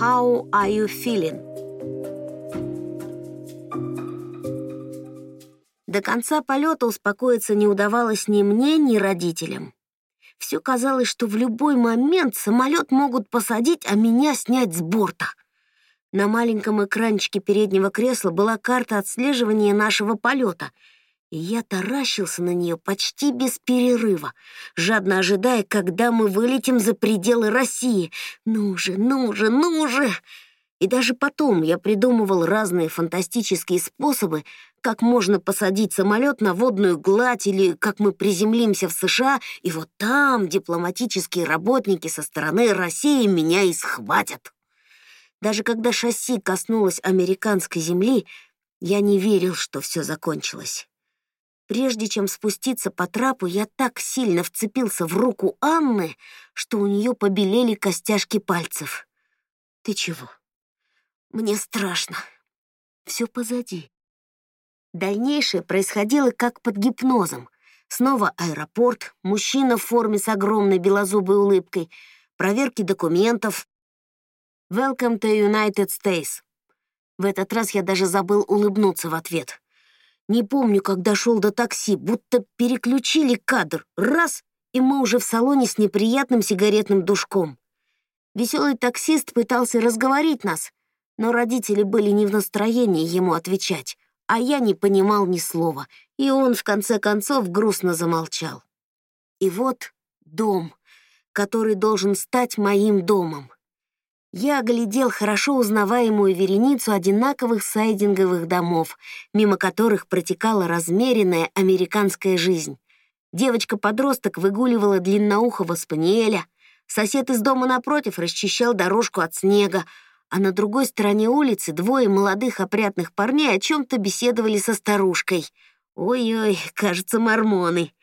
How are you feeling? До конца полета успокоиться не удавалось ни мне, ни родителям. Все казалось, что в любой момент самолет могут посадить, а меня снять с борта. На маленьком экранчике переднего кресла была карта отслеживания нашего полета, и я таращился на нее почти без перерыва, жадно ожидая, когда мы вылетим за пределы России. Ну же, ну же, ну же! И даже потом я придумывал разные фантастические способы, как можно посадить самолет на водную гладь или как мы приземлимся в США, и вот там дипломатические работники со стороны России меня и схватят. Даже когда шасси коснулось американской земли, я не верил, что все закончилось. Прежде чем спуститься по трапу, я так сильно вцепился в руку Анны, что у нее побелели костяшки пальцев. «Ты чего?» Мне страшно. Все позади. Дальнейшее происходило как под гипнозом. Снова аэропорт, мужчина в форме с огромной белозубой улыбкой, проверки документов. «Welcome to United States». В этот раз я даже забыл улыбнуться в ответ. Не помню, как дошел до такси, будто переключили кадр. Раз, и мы уже в салоне с неприятным сигаретным душком. Веселый таксист пытался разговорить нас, но родители были не в настроении ему отвечать, а я не понимал ни слова, и он, в конце концов, грустно замолчал. И вот дом, который должен стать моим домом. Я оглядел хорошо узнаваемую вереницу одинаковых сайдинговых домов, мимо которых протекала размеренная американская жизнь. Девочка-подросток выгуливала длинноухого спаниеля, сосед из дома напротив расчищал дорожку от снега, а на другой стороне улицы двое молодых опрятных парней о чем-то беседовали со старушкой. Ой-ой, кажется, мормоны.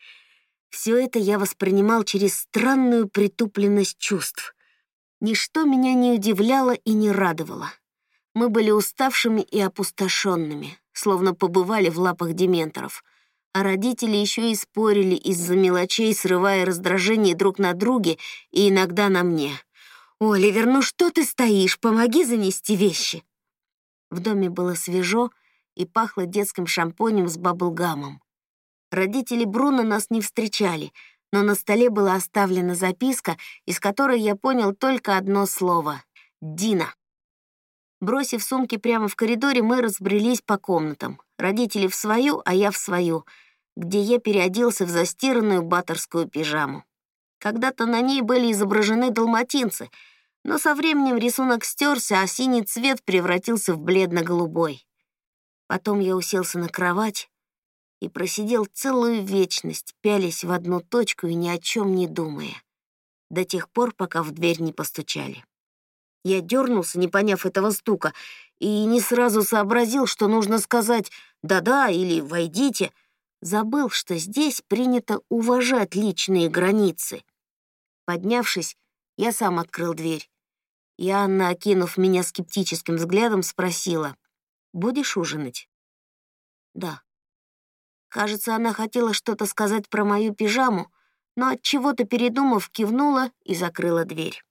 Все это я воспринимал через странную притупленность чувств. Ничто меня не удивляло и не радовало. Мы были уставшими и опустошенными, словно побывали в лапах дементоров. А родители еще и спорили из-за мелочей, срывая раздражение друг на друге и иногда на мне — «Оливер, ну что ты стоишь? Помоги занести вещи!» В доме было свежо и пахло детским шампунем с баблгамом. Родители Бруно нас не встречали, но на столе была оставлена записка, из которой я понял только одно слово — «Дина». Бросив сумки прямо в коридоре, мы разбрелись по комнатам. Родители в свою, а я в свою, где я переоделся в застиранную баттерскую пижаму. Когда-то на ней были изображены далматинцы, но со временем рисунок стерся, а синий цвет превратился в бледно-голубой. Потом я уселся на кровать и просидел целую вечность, пялясь в одну точку и ни о чем не думая, до тех пор, пока в дверь не постучали. Я дернулся, не поняв этого стука, и не сразу сообразил, что нужно сказать «да-да» или «войдите», забыл, что здесь принято уважать личные границы. Поднявшись, я сам открыл дверь. И Анна, окинув меня скептическим взглядом, спросила, «Будешь ужинать?» «Да». Кажется, она хотела что-то сказать про мою пижаму, но от чего-то передумав, кивнула и закрыла дверь.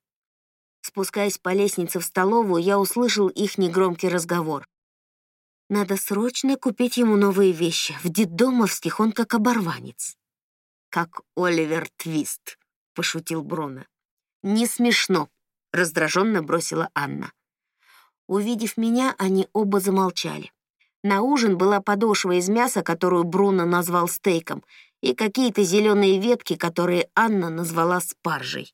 Спускаясь по лестнице в столовую, я услышал их негромкий разговор. Надо срочно купить ему новые вещи. В детдомовских он как оборванец. Как Оливер Твист, пошутил Бруно. Не смешно, раздраженно бросила Анна. Увидев меня, они оба замолчали. На ужин была подошва из мяса, которую Бруно назвал стейком, и какие-то зеленые ветки, которые Анна назвала спаржей.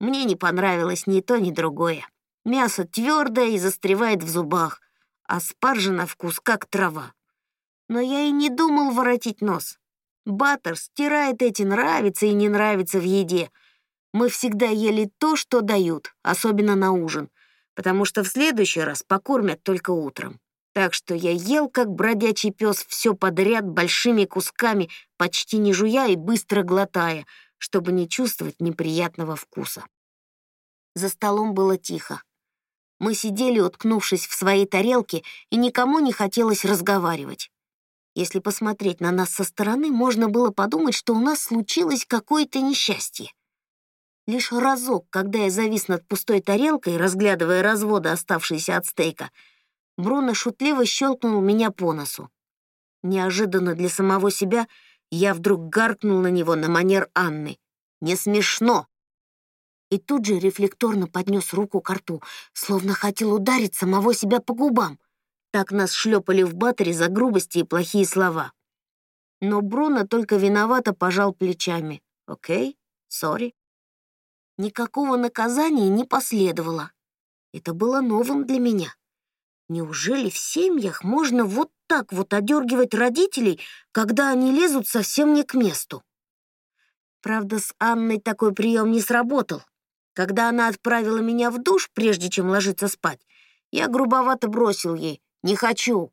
Мне не понравилось ни то, ни другое. Мясо твердое и застревает в зубах, а спаржа на вкус как трава. Но я и не думал воротить нос. Баттер стирает эти нравится и не нравится в еде. Мы всегда ели то, что дают, особенно на ужин, потому что в следующий раз покормят только утром. Так что я ел, как бродячий пес, все подряд большими кусками, почти не жуя и быстро глотая, чтобы не чувствовать неприятного вкуса. За столом было тихо. Мы сидели, уткнувшись в свои тарелки, и никому не хотелось разговаривать. Если посмотреть на нас со стороны, можно было подумать, что у нас случилось какое-то несчастье. Лишь разок, когда я завис над пустой тарелкой, разглядывая разводы, оставшиеся от стейка, Бруно шутливо щелкнул меня по носу. Неожиданно для самого себя я вдруг гаркнул на него на манер Анны. «Не смешно!» И тут же рефлекторно поднес руку к рту, словно хотел ударить самого себя по губам. Так нас шлепали в батаре за грубости и плохие слова. Но Бруно только виновато пожал плечами. «Окей, сори». Никакого наказания не последовало. Это было новым для меня. Неужели в семьях можно вот так вот одергивать родителей, когда они лезут совсем не к месту? Правда, с Анной такой прием не сработал. Когда она отправила меня в душ, прежде чем ложиться спать, я грубовато бросил ей «Не хочу».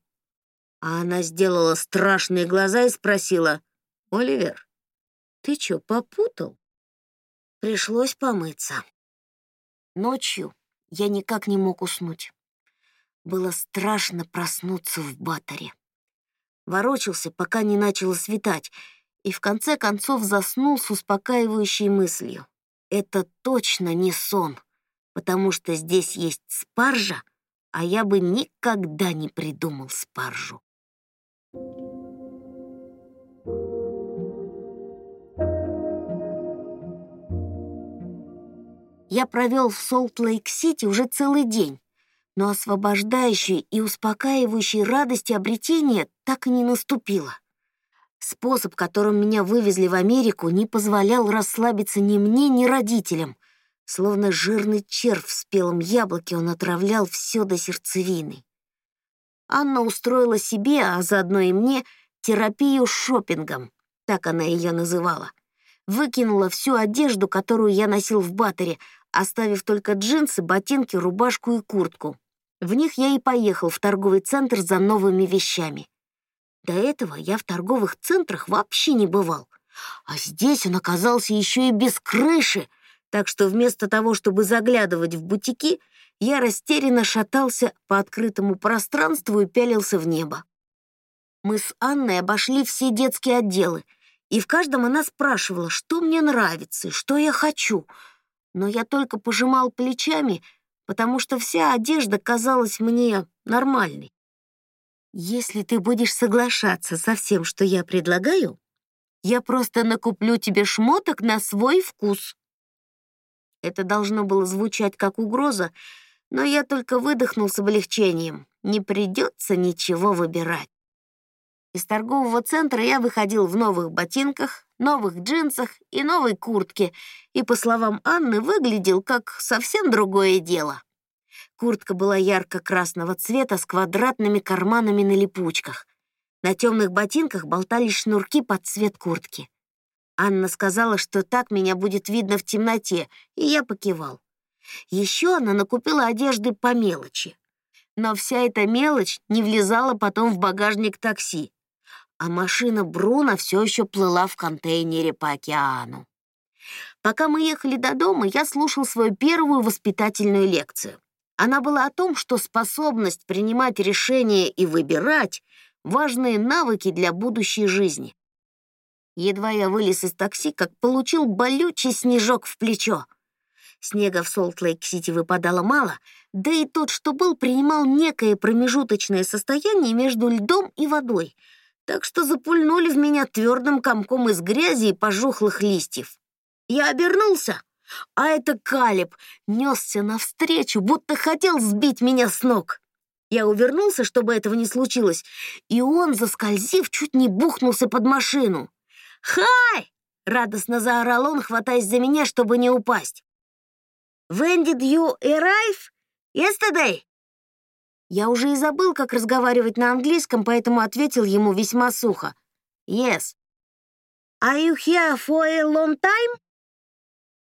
А она сделала страшные глаза и спросила «Оливер, ты чё, попутал?» Пришлось помыться. Ночью я никак не мог уснуть. Было страшно проснуться в батаре. Ворочался, пока не начало светать, и в конце концов заснул с успокаивающей мыслью. Это точно не сон, потому что здесь есть спаржа, а я бы никогда не придумал спаржу. Я провел в Солт-Лейк-Сити уже целый день, но освобождающей и успокаивающей радости обретения так и не наступило. Способ, которым меня вывезли в Америку, не позволял расслабиться ни мне, ни родителям. Словно жирный червь в спелом яблоке он отравлял все до сердцевины. Анна устроила себе, а заодно и мне, терапию шопингом, так она ее называла. Выкинула всю одежду, которую я носил в батаре, оставив только джинсы, ботинки, рубашку и куртку. В них я и поехал в торговый центр за новыми вещами. До этого я в торговых центрах вообще не бывал. А здесь он оказался еще и без крыши, так что вместо того, чтобы заглядывать в бутики, я растерянно шатался по открытому пространству и пялился в небо. Мы с Анной обошли все детские отделы, и в каждом она спрашивала, что мне нравится и что я хочу — но я только пожимал плечами, потому что вся одежда казалась мне нормальной. Если ты будешь соглашаться со всем, что я предлагаю, я просто накуплю тебе шмоток на свой вкус. Это должно было звучать как угроза, но я только выдохнул с облегчением. Не придется ничего выбирать. Из торгового центра я выходил в новых ботинках, новых джинсах и новой куртке, и, по словам Анны, выглядел как совсем другое дело. Куртка была ярко-красного цвета с квадратными карманами на липучках. На темных ботинках болтались шнурки под цвет куртки. Анна сказала, что так меня будет видно в темноте, и я покивал. Еще она накупила одежды по мелочи. Но вся эта мелочь не влезала потом в багажник такси а машина Бруно все еще плыла в контейнере по океану. Пока мы ехали до дома, я слушал свою первую воспитательную лекцию. Она была о том, что способность принимать решения и выбирать — важные навыки для будущей жизни. Едва я вылез из такси, как получил болючий снежок в плечо. Снега в Солт-Лейк-Сити выпадало мало, да и тот, что был, принимал некое промежуточное состояние между льдом и водой — так что запульнули в меня твердым комком из грязи и пожухлых листьев. Я обернулся, а это Калиб несся навстречу, будто хотел сбить меня с ног. Я увернулся, чтобы этого не случилось, и он, заскользив, чуть не бухнулся под машину. «Хай!» — радостно заорал он, хватаясь за меня, чтобы не упасть. «When did you arrive? Yesterday?» Я уже и забыл, как разговаривать на английском, поэтому ответил ему весьма сухо. «Yes». «Are you here for a long time?»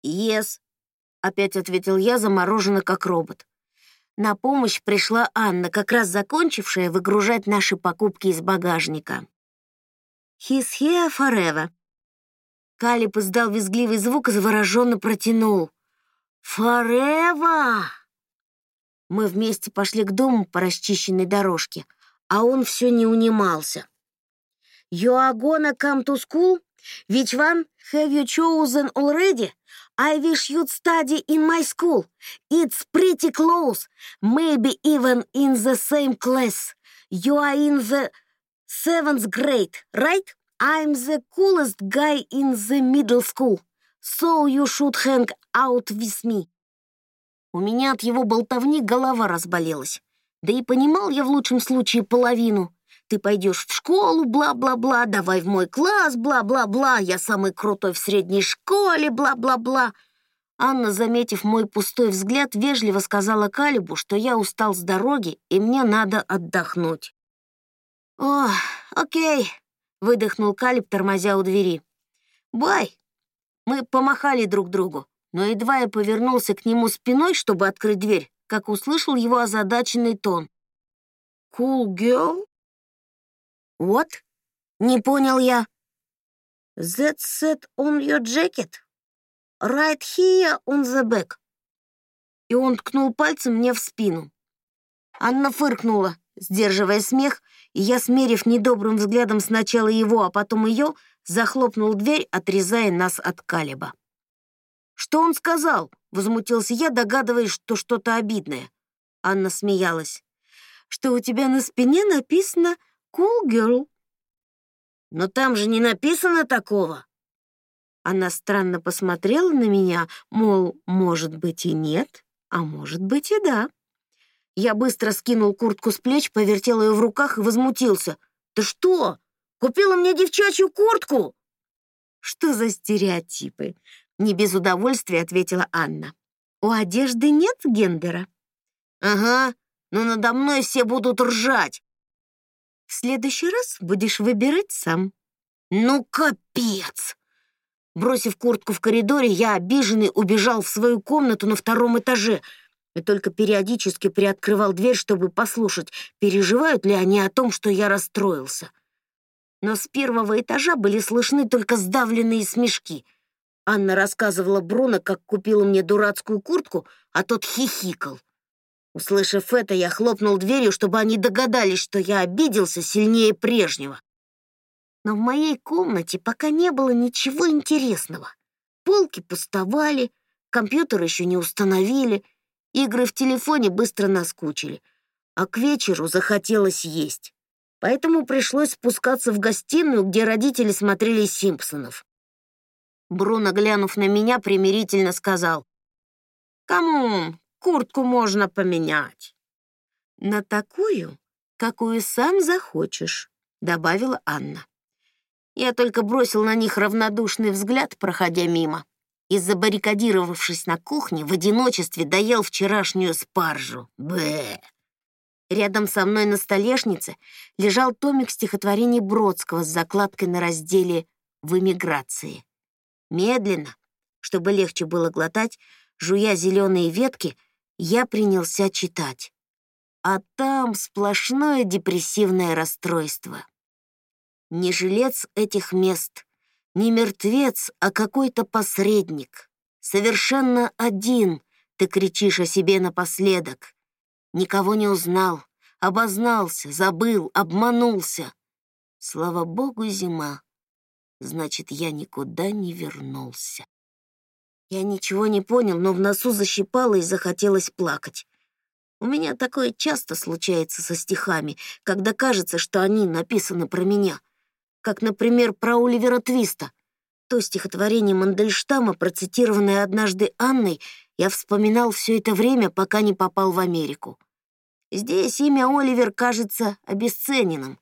«Yes», — опять ответил я, замороженно как робот. На помощь пришла Анна, как раз закончившая выгружать наши покупки из багажника. «He's here forever». Калиб издал визгливый звук и завороженно протянул. «Forever!» Мы вместе пошли к дому по расчищенной дорожке, а он все не унимался. «You are gonna come to school? Which one have you chosen already? I wish you'd study in my school. It's pretty close, maybe even in the same class. You are in the seventh grade, right? I'm the coolest guy in the middle school, so you should hang out with me. У меня от его болтовни голова разболелась. Да и понимал я в лучшем случае половину. Ты пойдешь в школу, бла-бла-бла, давай в мой класс, бла-бла-бла, я самый крутой в средней школе, бла-бла-бла. Анна, заметив мой пустой взгляд, вежливо сказала Калибу, что я устал с дороги и мне надо отдохнуть. «О, окей», — выдохнул Калиб, тормозя у двери. «Бай!» Мы помахали друг другу, но едва я повернулся к нему спиной, чтобы открыть дверь, как услышал его озадаченный тон. «Cool girl?» «Вот?» — не понял я. «That set on your jacket? Right here on the back». И он ткнул пальцем мне в спину. Анна фыркнула, сдерживая смех, и я, смерив недобрым взглядом сначала его, а потом ее, захлопнул дверь, отрезая нас от Калиба. «Что он сказал?» — возмутился я, догадываясь, что что-то обидное. Анна смеялась. «Что у тебя на спине написано «Cool girl». «Но там же не написано такого». Она странно посмотрела на меня, мол, может быть и нет, а может быть и да. Я быстро скинул куртку с плеч, повертел ее в руках и возмутился. «Ты что, купила мне девчачью куртку?» «Что за стереотипы?» Не без удовольствия ответила Анна. У одежды нет гендера. Ага, но надо мной все будут ржать. В следующий раз будешь выбирать сам. Ну, капец! Бросив куртку в коридоре, я, обиженный, убежал в свою комнату на втором этаже и только периодически приоткрывал дверь, чтобы послушать, переживают ли они о том, что я расстроился. Но с первого этажа были слышны только сдавленные смешки — Анна рассказывала Бруно, как купила мне дурацкую куртку, а тот хихикал. Услышав это, я хлопнул дверью, чтобы они догадались, что я обиделся сильнее прежнего. Но в моей комнате пока не было ничего интересного. Полки пустовали, компьютер еще не установили, игры в телефоне быстро наскучили, а к вечеру захотелось есть. Поэтому пришлось спускаться в гостиную, где родители смотрели «Симпсонов». Бруно, глянув на меня, примирительно сказал. «Кому куртку можно поменять?» «На такую, какую сам захочешь», — добавила Анна. Я только бросил на них равнодушный взгляд, проходя мимо, и, забаррикадировавшись на кухне, в одиночестве доел вчерашнюю спаржу. Бэ! Рядом со мной на столешнице лежал томик стихотворений Бродского с закладкой на разделе «В эмиграции». Медленно, чтобы легче было глотать, жуя зеленые ветки, я принялся читать. А там сплошное депрессивное расстройство. Не жилец этих мест, не мертвец, а какой-то посредник. Совершенно один ты кричишь о себе напоследок. Никого не узнал, обознался, забыл, обманулся. Слава богу, зима. Значит, я никуда не вернулся. Я ничего не понял, но в носу защипало и захотелось плакать. У меня такое часто случается со стихами, когда кажется, что они написаны про меня. Как, например, про Оливера Твиста. То стихотворение Мандельштама, процитированное однажды Анной, я вспоминал все это время, пока не попал в Америку. Здесь имя Оливер кажется обесцененным.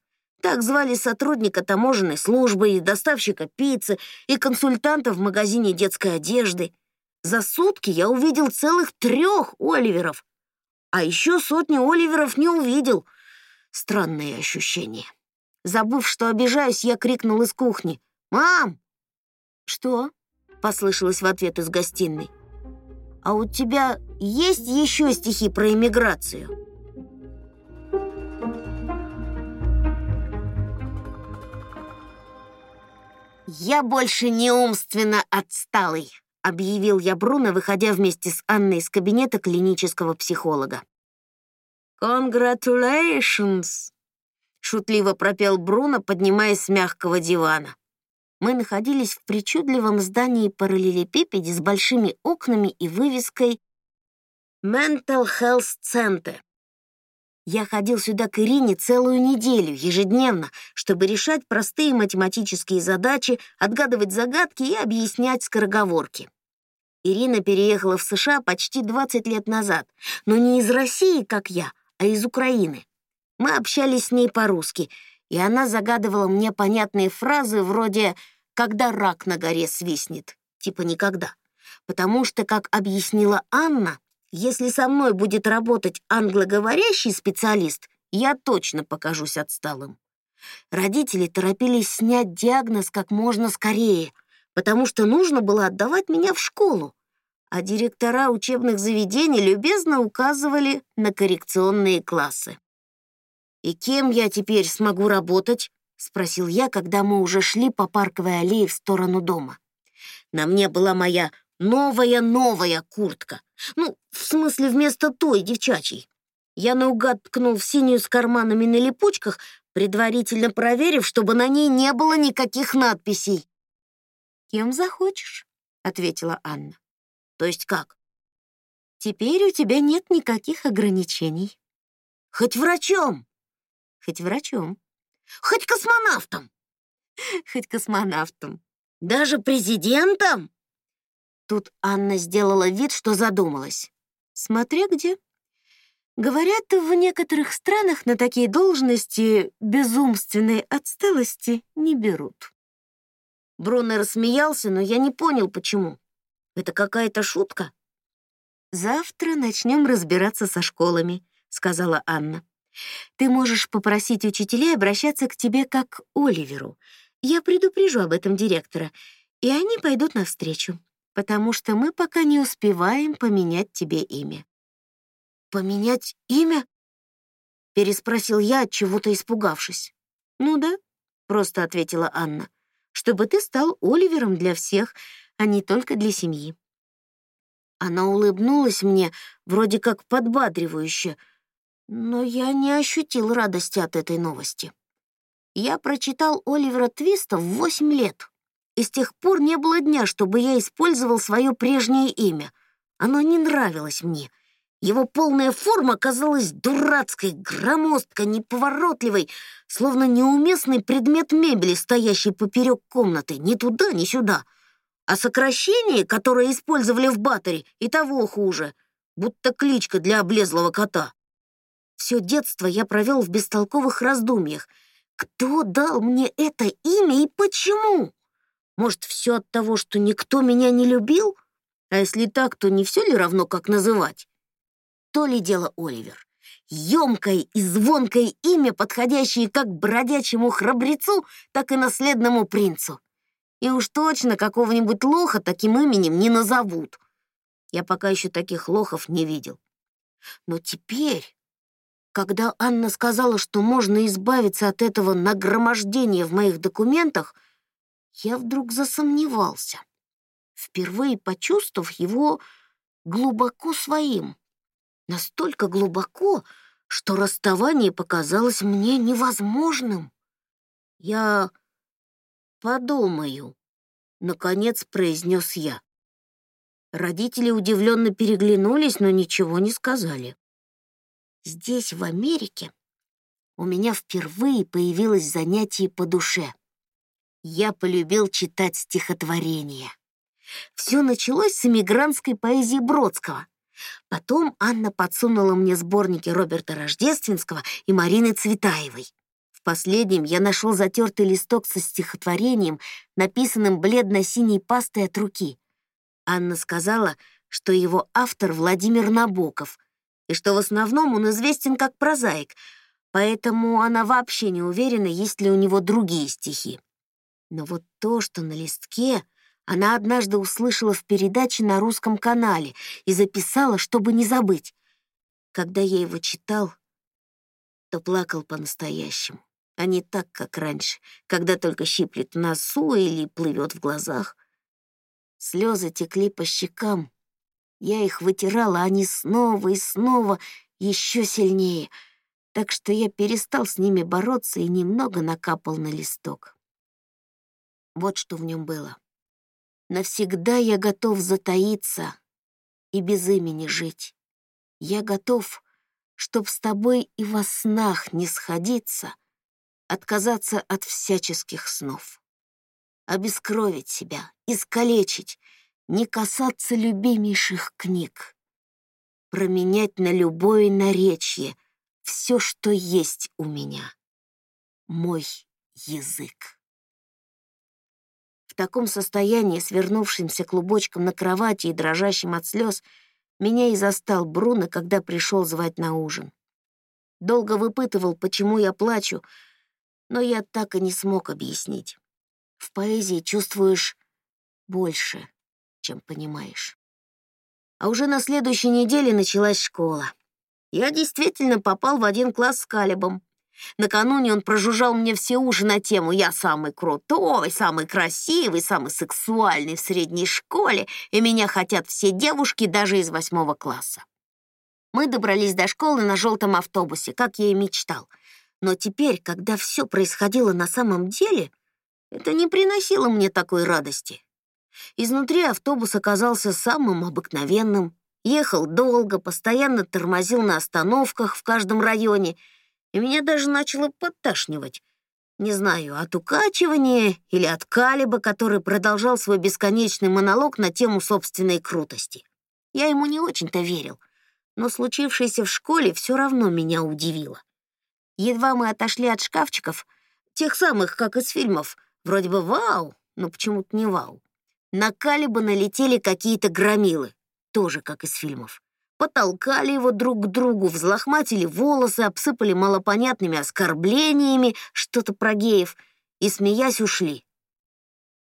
Так звали сотрудника таможенной службы и доставщика пиццы и консультанта в магазине детской одежды. За сутки я увидел целых трех Оливеров. А еще сотни Оливеров не увидел. Странное ощущение. Забыв, что обижаюсь, я крикнул из кухни. «Мам!» «Что?» — послышалось в ответ из гостиной. «А у тебя есть еще стихи про иммиграцию?» «Я больше не умственно отсталый», — объявил я Бруно, выходя вместе с Анной из кабинета клинического психолога. «Congratulations!» — шутливо пропел Бруно, поднимаясь с мягкого дивана. Мы находились в причудливом здании параллелепипеде с большими окнами и вывеской Mental Health Center. Я ходил сюда к Ирине целую неделю, ежедневно, чтобы решать простые математические задачи, отгадывать загадки и объяснять скороговорки. Ирина переехала в США почти 20 лет назад, но не из России, как я, а из Украины. Мы общались с ней по-русски, и она загадывала мне понятные фразы вроде «когда рак на горе свистнет», типа «никогда». Потому что, как объяснила Анна, если со мной будет работать англоговорящий специалист, я точно покажусь отсталым. Родители торопились снять диагноз как можно скорее, потому что нужно было отдавать меня в школу, а директора учебных заведений любезно указывали на коррекционные классы. «И кем я теперь смогу работать?» — спросил я, когда мы уже шли по парковой аллее в сторону дома. На мне была моя новая-новая куртка. Ну, в смысле, вместо той девчачьей. Я наугад ткнул в синюю с карманами на липучках, предварительно проверив, чтобы на ней не было никаких надписей. «Кем захочешь», — ответила Анна. «То есть как?» «Теперь у тебя нет никаких ограничений». «Хоть врачом?» «Хоть врачом». «Хоть космонавтом?» «Хоть космонавтом». «Даже президентом?» Тут Анна сделала вид, что задумалась. Смотря где. Говорят, в некоторых странах на такие должности безумственной отсталости не берут. Бруно рассмеялся, но я не понял, почему. Это какая-то шутка? «Завтра начнем разбираться со школами», — сказала Анна. «Ты можешь попросить учителей обращаться к тебе как Оливеру. Я предупрежу об этом директора, и они пойдут навстречу потому что мы пока не успеваем поменять тебе имя». «Поменять имя?» — переспросил я, от чего-то испугавшись. «Ну да», — просто ответила Анна, «чтобы ты стал Оливером для всех, а не только для семьи». Она улыбнулась мне, вроде как подбадривающе, но я не ощутил радости от этой новости. Я прочитал Оливера Твиста в восемь лет и с тех пор не было дня, чтобы я использовал свое прежнее имя. Оно не нравилось мне. Его полная форма казалась дурацкой, громоздкой, неповоротливой, словно неуместный предмет мебели, стоящий поперек комнаты, ни туда, ни сюда. А сокращение, которое использовали в батаре, и того хуже, будто кличка для облезлого кота. Все детство я провел в бестолковых раздумьях. Кто дал мне это имя и почему? Может, все от того, что никто меня не любил? А если так, то не все ли равно, как называть? То ли дело Оливер. Ёмкое и звонкое имя, подходящее как бродячему храбрецу, так и наследному принцу. И уж точно какого-нибудь лоха таким именем не назовут. Я пока еще таких лохов не видел. Но теперь, когда Анна сказала, что можно избавиться от этого нагромождения в моих документах, я вдруг засомневался, впервые почувствовав его глубоко своим. Настолько глубоко, что расставание показалось мне невозможным. Я подумаю, наконец произнес я. Родители удивленно переглянулись, но ничего не сказали. Здесь, в Америке, у меня впервые появилось занятие по душе — я полюбил читать стихотворения. Все началось с эмигрантской поэзии Бродского. Потом Анна подсунула мне сборники Роберта Рождественского и Марины Цветаевой. В последнем я нашел затертый листок со стихотворением, написанным бледно-синей пастой от руки. Анна сказала, что его автор Владимир Набоков, и что в основном он известен как прозаик, поэтому она вообще не уверена, есть ли у него другие стихи. Но вот то, что на листке, она однажды услышала в передаче на русском канале и записала, чтобы не забыть. Когда я его читал, то плакал по-настоящему, а не так, как раньше, когда только щиплет носу или плывет в глазах. Слезы текли по щекам. Я их вытирала, а они снова и снова еще сильнее, так что я перестал с ними бороться и немного накапал на листок. Вот что в нем было. Навсегда я готов затаиться и без имени жить. Я готов, чтоб с тобой и во снах не сходиться, отказаться от всяческих снов, обескровить себя, искалечить, не касаться любимейших книг, променять на любое наречье все, что есть у меня, мой язык. Таком состоянии, свернувшимся клубочком на кровати и дрожащим от слез, меня и застал Бруно, когда пришел звать на ужин. Долго выпытывал, почему я плачу, но я так и не смог объяснить. В поэзии чувствуешь больше, чем понимаешь. А уже на следующей неделе началась школа. Я действительно попал в один класс с Калибом. Накануне он прожужжал мне все уши на тему «Я самый крутой, самый красивый, самый сексуальный в средней школе, и меня хотят все девушки даже из восьмого класса». Мы добрались до школы на желтом автобусе, как я и мечтал. Но теперь, когда все происходило на самом деле, это не приносило мне такой радости. Изнутри автобус оказался самым обыкновенным, ехал долго, постоянно тормозил на остановках в каждом районе — и меня даже начало подташнивать. Не знаю, от укачивания или от Калиба, который продолжал свой бесконечный монолог на тему собственной крутости. Я ему не очень-то верил, но случившееся в школе все равно меня удивило. Едва мы отошли от шкафчиков, тех самых, как из фильмов, вроде бы вау, но почему-то не вау. На Калиба налетели какие-то громилы, тоже как из фильмов потолкали его друг к другу, взлохматили волосы, обсыпали малопонятными оскорблениями, что-то про геев, и, смеясь, ушли.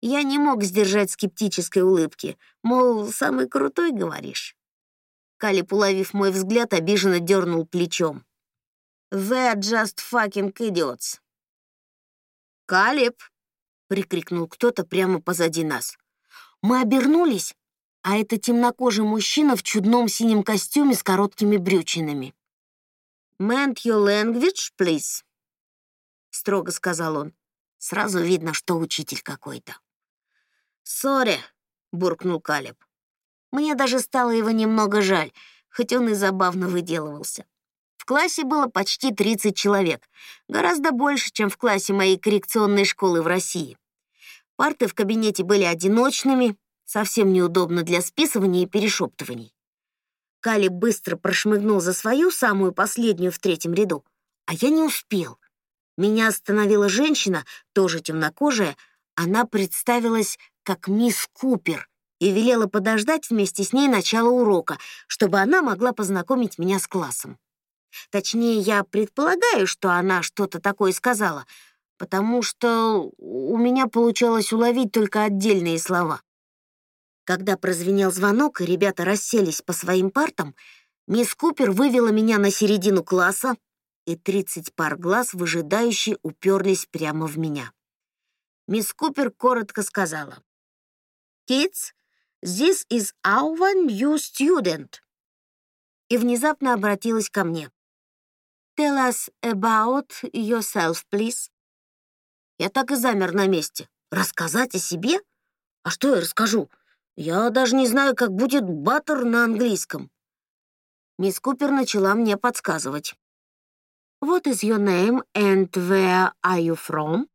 Я не мог сдержать скептической улыбки, мол, самый крутой, говоришь. Калип, уловив мой взгляд, обиженно дернул плечом. «They're just fucking idiots». «Калип!» — прикрикнул кто-то прямо позади нас. Мы обернулись, а это темнокожий мужчина в чудном синем костюме с короткими брючинами. «Mend your language, please», — строго сказал он. Сразу видно, что учитель какой-то. «Сори», — буркнул Калеб. Мне даже стало его немного жаль, хоть он и забавно выделывался. В классе было почти 30 человек, гораздо больше, чем в классе моей коррекционной школы в России. Парты в кабинете были одиночными, Совсем неудобно для списывания и перешептываний. Кали быстро прошмыгнул за свою, самую последнюю в третьем ряду, а я не успел. Меня остановила женщина, тоже темнокожая, она представилась как мисс Купер и велела подождать вместе с ней начала урока, чтобы она могла познакомить меня с классом. Точнее, я предполагаю, что она что-то такое сказала, потому что у меня получалось уловить только отдельные слова. Когда прозвенел звонок, и ребята расселись по своим партам, мисс Купер вывела меня на середину класса, и 30 пар глаз выжидающе уперлись прямо в меня. Мисс Купер коротко сказала. «Kids, this is our new student». И внезапно обратилась ко мне. «Tell us about yourself, please». Я так и замер на месте. Рассказать о себе? А что я расскажу? Я даже не знаю, как будет баттер на английском. Мисс Купер начала мне подсказывать. What is your name and where are you from?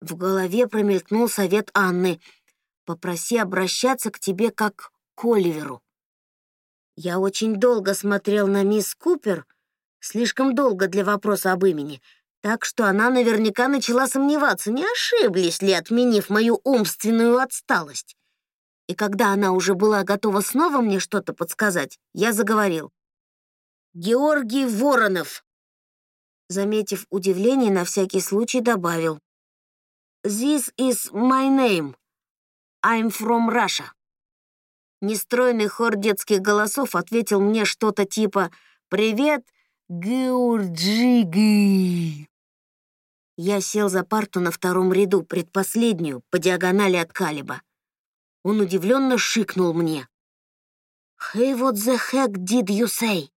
В голове промелькнул совет Анны. Попроси обращаться к тебе как к Оливеру. Я очень долго смотрел на мисс Купер, слишком долго для вопроса об имени, так что она наверняка начала сомневаться, не ошиблись ли, отменив мою умственную отсталость. И когда она уже была готова снова мне что-то подсказать, я заговорил. «Георгий Воронов!» Заметив удивление, на всякий случай добавил. «This is my name. I'm from Russia». Нестройный хор детских голосов ответил мне что-то типа «Привет, Георджиги». Я сел за парту на втором ряду, предпоследнюю, по диагонали от Калиба. Он удивленно шикнул мне. «Hey, what the heck did you say?»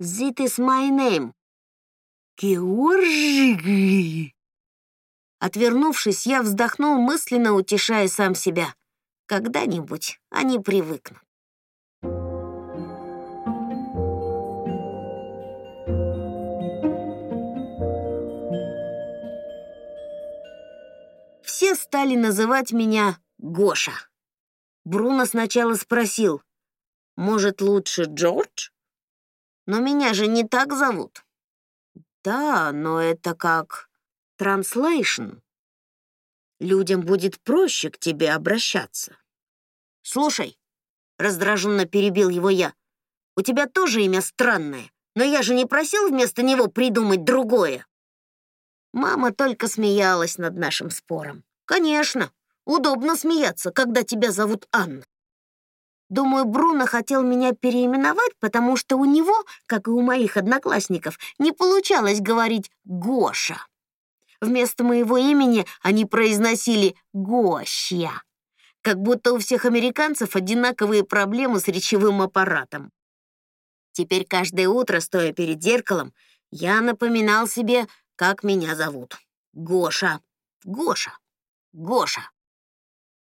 «That is my name». «Георгий!» Отвернувшись, я вздохнул, мысленно утешая сам себя. Когда-нибудь они привыкнут. Все стали называть меня Гоша. Бруно сначала спросил, может, лучше Джордж? Но меня же не так зовут. Да, но это как translation. Людям будет проще к тебе обращаться. Слушай, раздраженно перебил его я, у тебя тоже имя странное, но я же не просил вместо него придумать другое. Мама только смеялась над нашим спором. Конечно, удобно смеяться, когда тебя зовут Анна. Думаю, Бруно хотел меня переименовать, потому что у него, как и у моих одноклассников, не получалось говорить «Гоша». Вместо моего имени они произносили «Гоща», как будто у всех американцев одинаковые проблемы с речевым аппаратом. Теперь каждое утро, стоя перед зеркалом, я напоминал себе, как меня зовут. Гоша, Гоша, Гоша.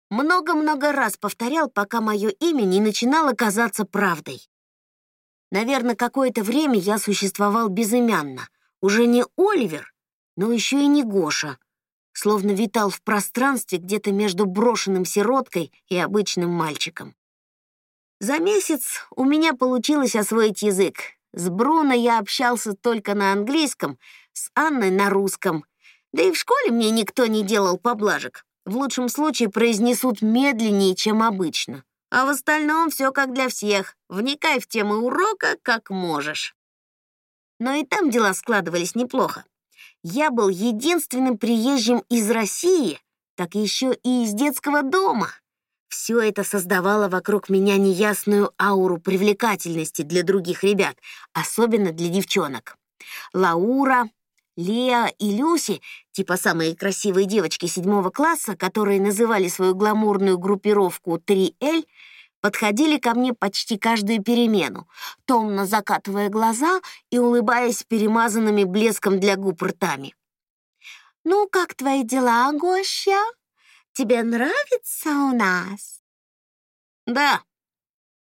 Много-много раз повторял, пока мое имя не начинало казаться правдой. Наверное, какое-то время я существовал безымянно. Уже не Оливер, но еще и не Гоша. Словно витал в пространстве где-то между брошенным сироткой и обычным мальчиком. За месяц у меня получилось освоить язык. С Бруно я общался только на английском, с Анной на русском. Да и в школе мне никто не делал поблажек в лучшем случае произнесут медленнее, чем обычно. А в остальном все как для всех. Вникай в темы урока, как можешь. Но и там дела складывались неплохо. Я был единственным приезжим из России, так еще и из детского дома. Все это создавало вокруг меня неясную ауру привлекательности для других ребят, особенно для девчонок. Лаура, Леа и Люси, типа самые красивые девочки седьмого класса, которые называли свою гламурную группировку 3L, подходили ко мне почти каждую перемену, томно закатывая глаза и улыбаясь перемазанными блеском для губ ртами. «Ну, как твои дела, Гоща? Тебе нравится у нас?» «Да».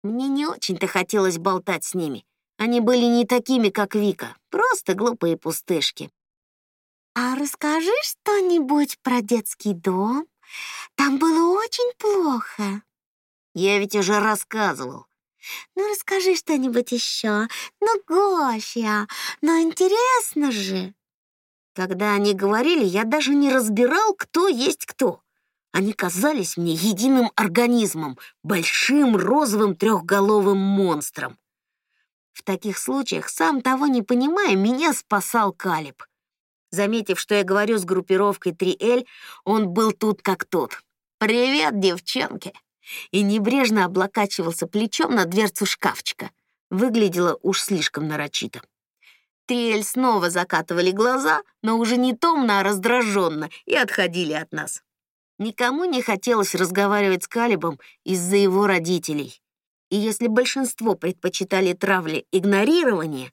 Мне не очень-то хотелось болтать с ними. Они были не такими, как Вика, просто глупые пустышки. «А расскажи что-нибудь про детский дом. Там было очень плохо». «Я ведь уже рассказывал». «Ну, расскажи что-нибудь еще. Ну, Гоша, ну интересно же». Когда они говорили, я даже не разбирал, кто есть кто. Они казались мне единым организмом, большим розовым трехголовым монстром. В таких случаях, сам того не понимая, меня спасал Калиб. Заметив, что я говорю с группировкой 3L, он был тут как тут. «Привет, девчонки!» И небрежно облокачивался плечом на дверцу шкафчика. Выглядело уж слишком нарочито. 3L снова закатывали глаза, но уже не томно, а раздраженно, и отходили от нас. Никому не хотелось разговаривать с Калибом из-за его родителей. И если большинство предпочитали травли игнорирование,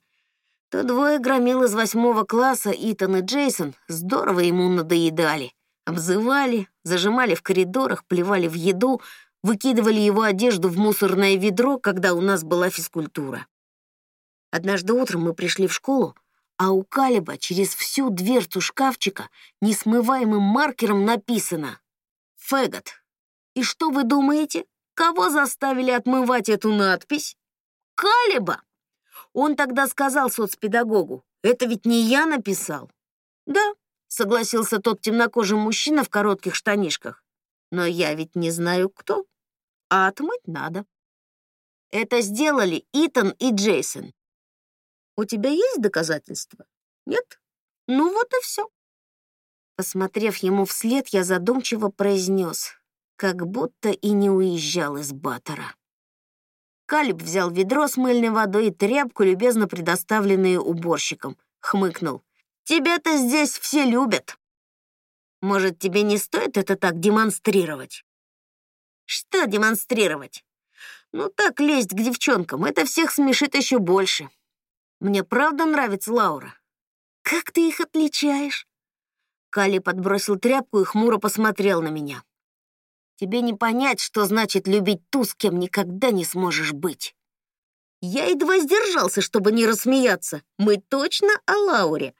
то двое громил из восьмого класса, Итан и Джейсон, здорово ему надоедали. Обзывали, зажимали в коридорах, плевали в еду, выкидывали его одежду в мусорное ведро, когда у нас была физкультура. Однажды утром мы пришли в школу, а у Калиба через всю дверцу шкафчика несмываемым маркером написано «Фэгот». И что вы думаете? Кого заставили отмывать эту надпись? Калиба! Он тогда сказал соцпедагогу, это ведь не я написал. Да, согласился тот темнокожий мужчина в коротких штанишках. Но я ведь не знаю, кто. А отмыть надо. Это сделали Итан и Джейсон. У тебя есть доказательства? Нет? Ну вот и все. Посмотрев ему вслед, я задумчиво произнес, как будто и не уезжал из Баттера. Калиб взял ведро с мыльной водой и тряпку, любезно предоставленные уборщиком. Хмыкнул. «Тебя-то здесь все любят. Может, тебе не стоит это так демонстрировать?» «Что демонстрировать?» «Ну так лезть к девчонкам, это всех смешит еще больше. Мне правда нравится Лаура». «Как ты их отличаешь?» Кали подбросил тряпку и хмуро посмотрел на меня. «Тебе не понять, что значит любить ту, с кем никогда не сможешь быть». Я едва сдержался, чтобы не рассмеяться. Мы точно о Лауре.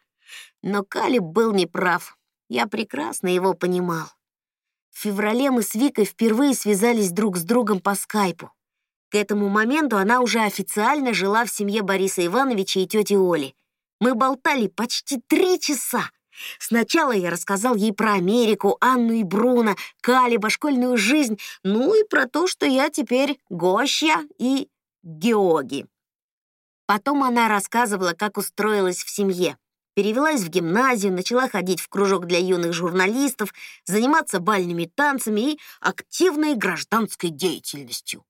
Но Калиб был неправ. Я прекрасно его понимал. В феврале мы с Викой впервые связались друг с другом по скайпу. К этому моменту она уже официально жила в семье Бориса Ивановича и тети Оли. Мы болтали почти три часа. Сначала я рассказал ей про Америку, Анну и Бруно, Калиба, школьную жизнь, ну и про то, что я теперь Гоща и Геоги. Потом она рассказывала, как устроилась в семье. Перевелась в гимназию, начала ходить в кружок для юных журналистов, заниматься бальными танцами и активной гражданской деятельностью.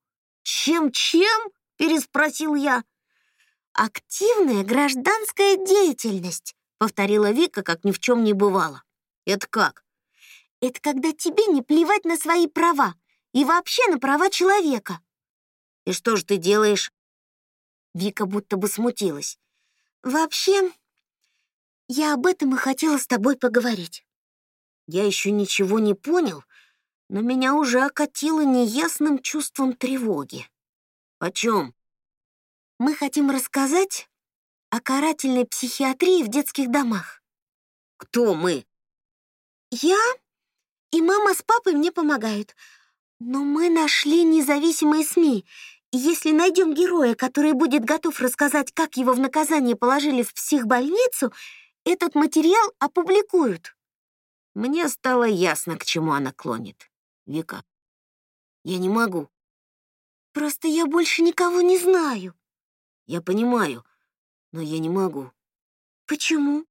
«Чем-чем?» — переспросил я. «Активная гражданская деятельность», — повторила Вика, как ни в чем не бывало. «Это как?» «Это когда тебе не плевать на свои права и вообще на права человека». «И что же ты делаешь?» Вика будто бы смутилась. «Вообще, я об этом и хотела с тобой поговорить. Я еще ничего не понял, но меня уже окатило неясным чувством тревоги. Почем? Мы хотим рассказать о карательной психиатрии в детских домах. Кто мы? Я и мама с папой мне помогают. Но мы нашли независимые СМИ. И если найдем героя, который будет готов рассказать, как его в наказание положили в психбольницу, этот материал опубликуют. Мне стало ясно, к чему она клонит. Вика, я не могу. Просто я больше никого не знаю. Я понимаю, но я не могу. Почему?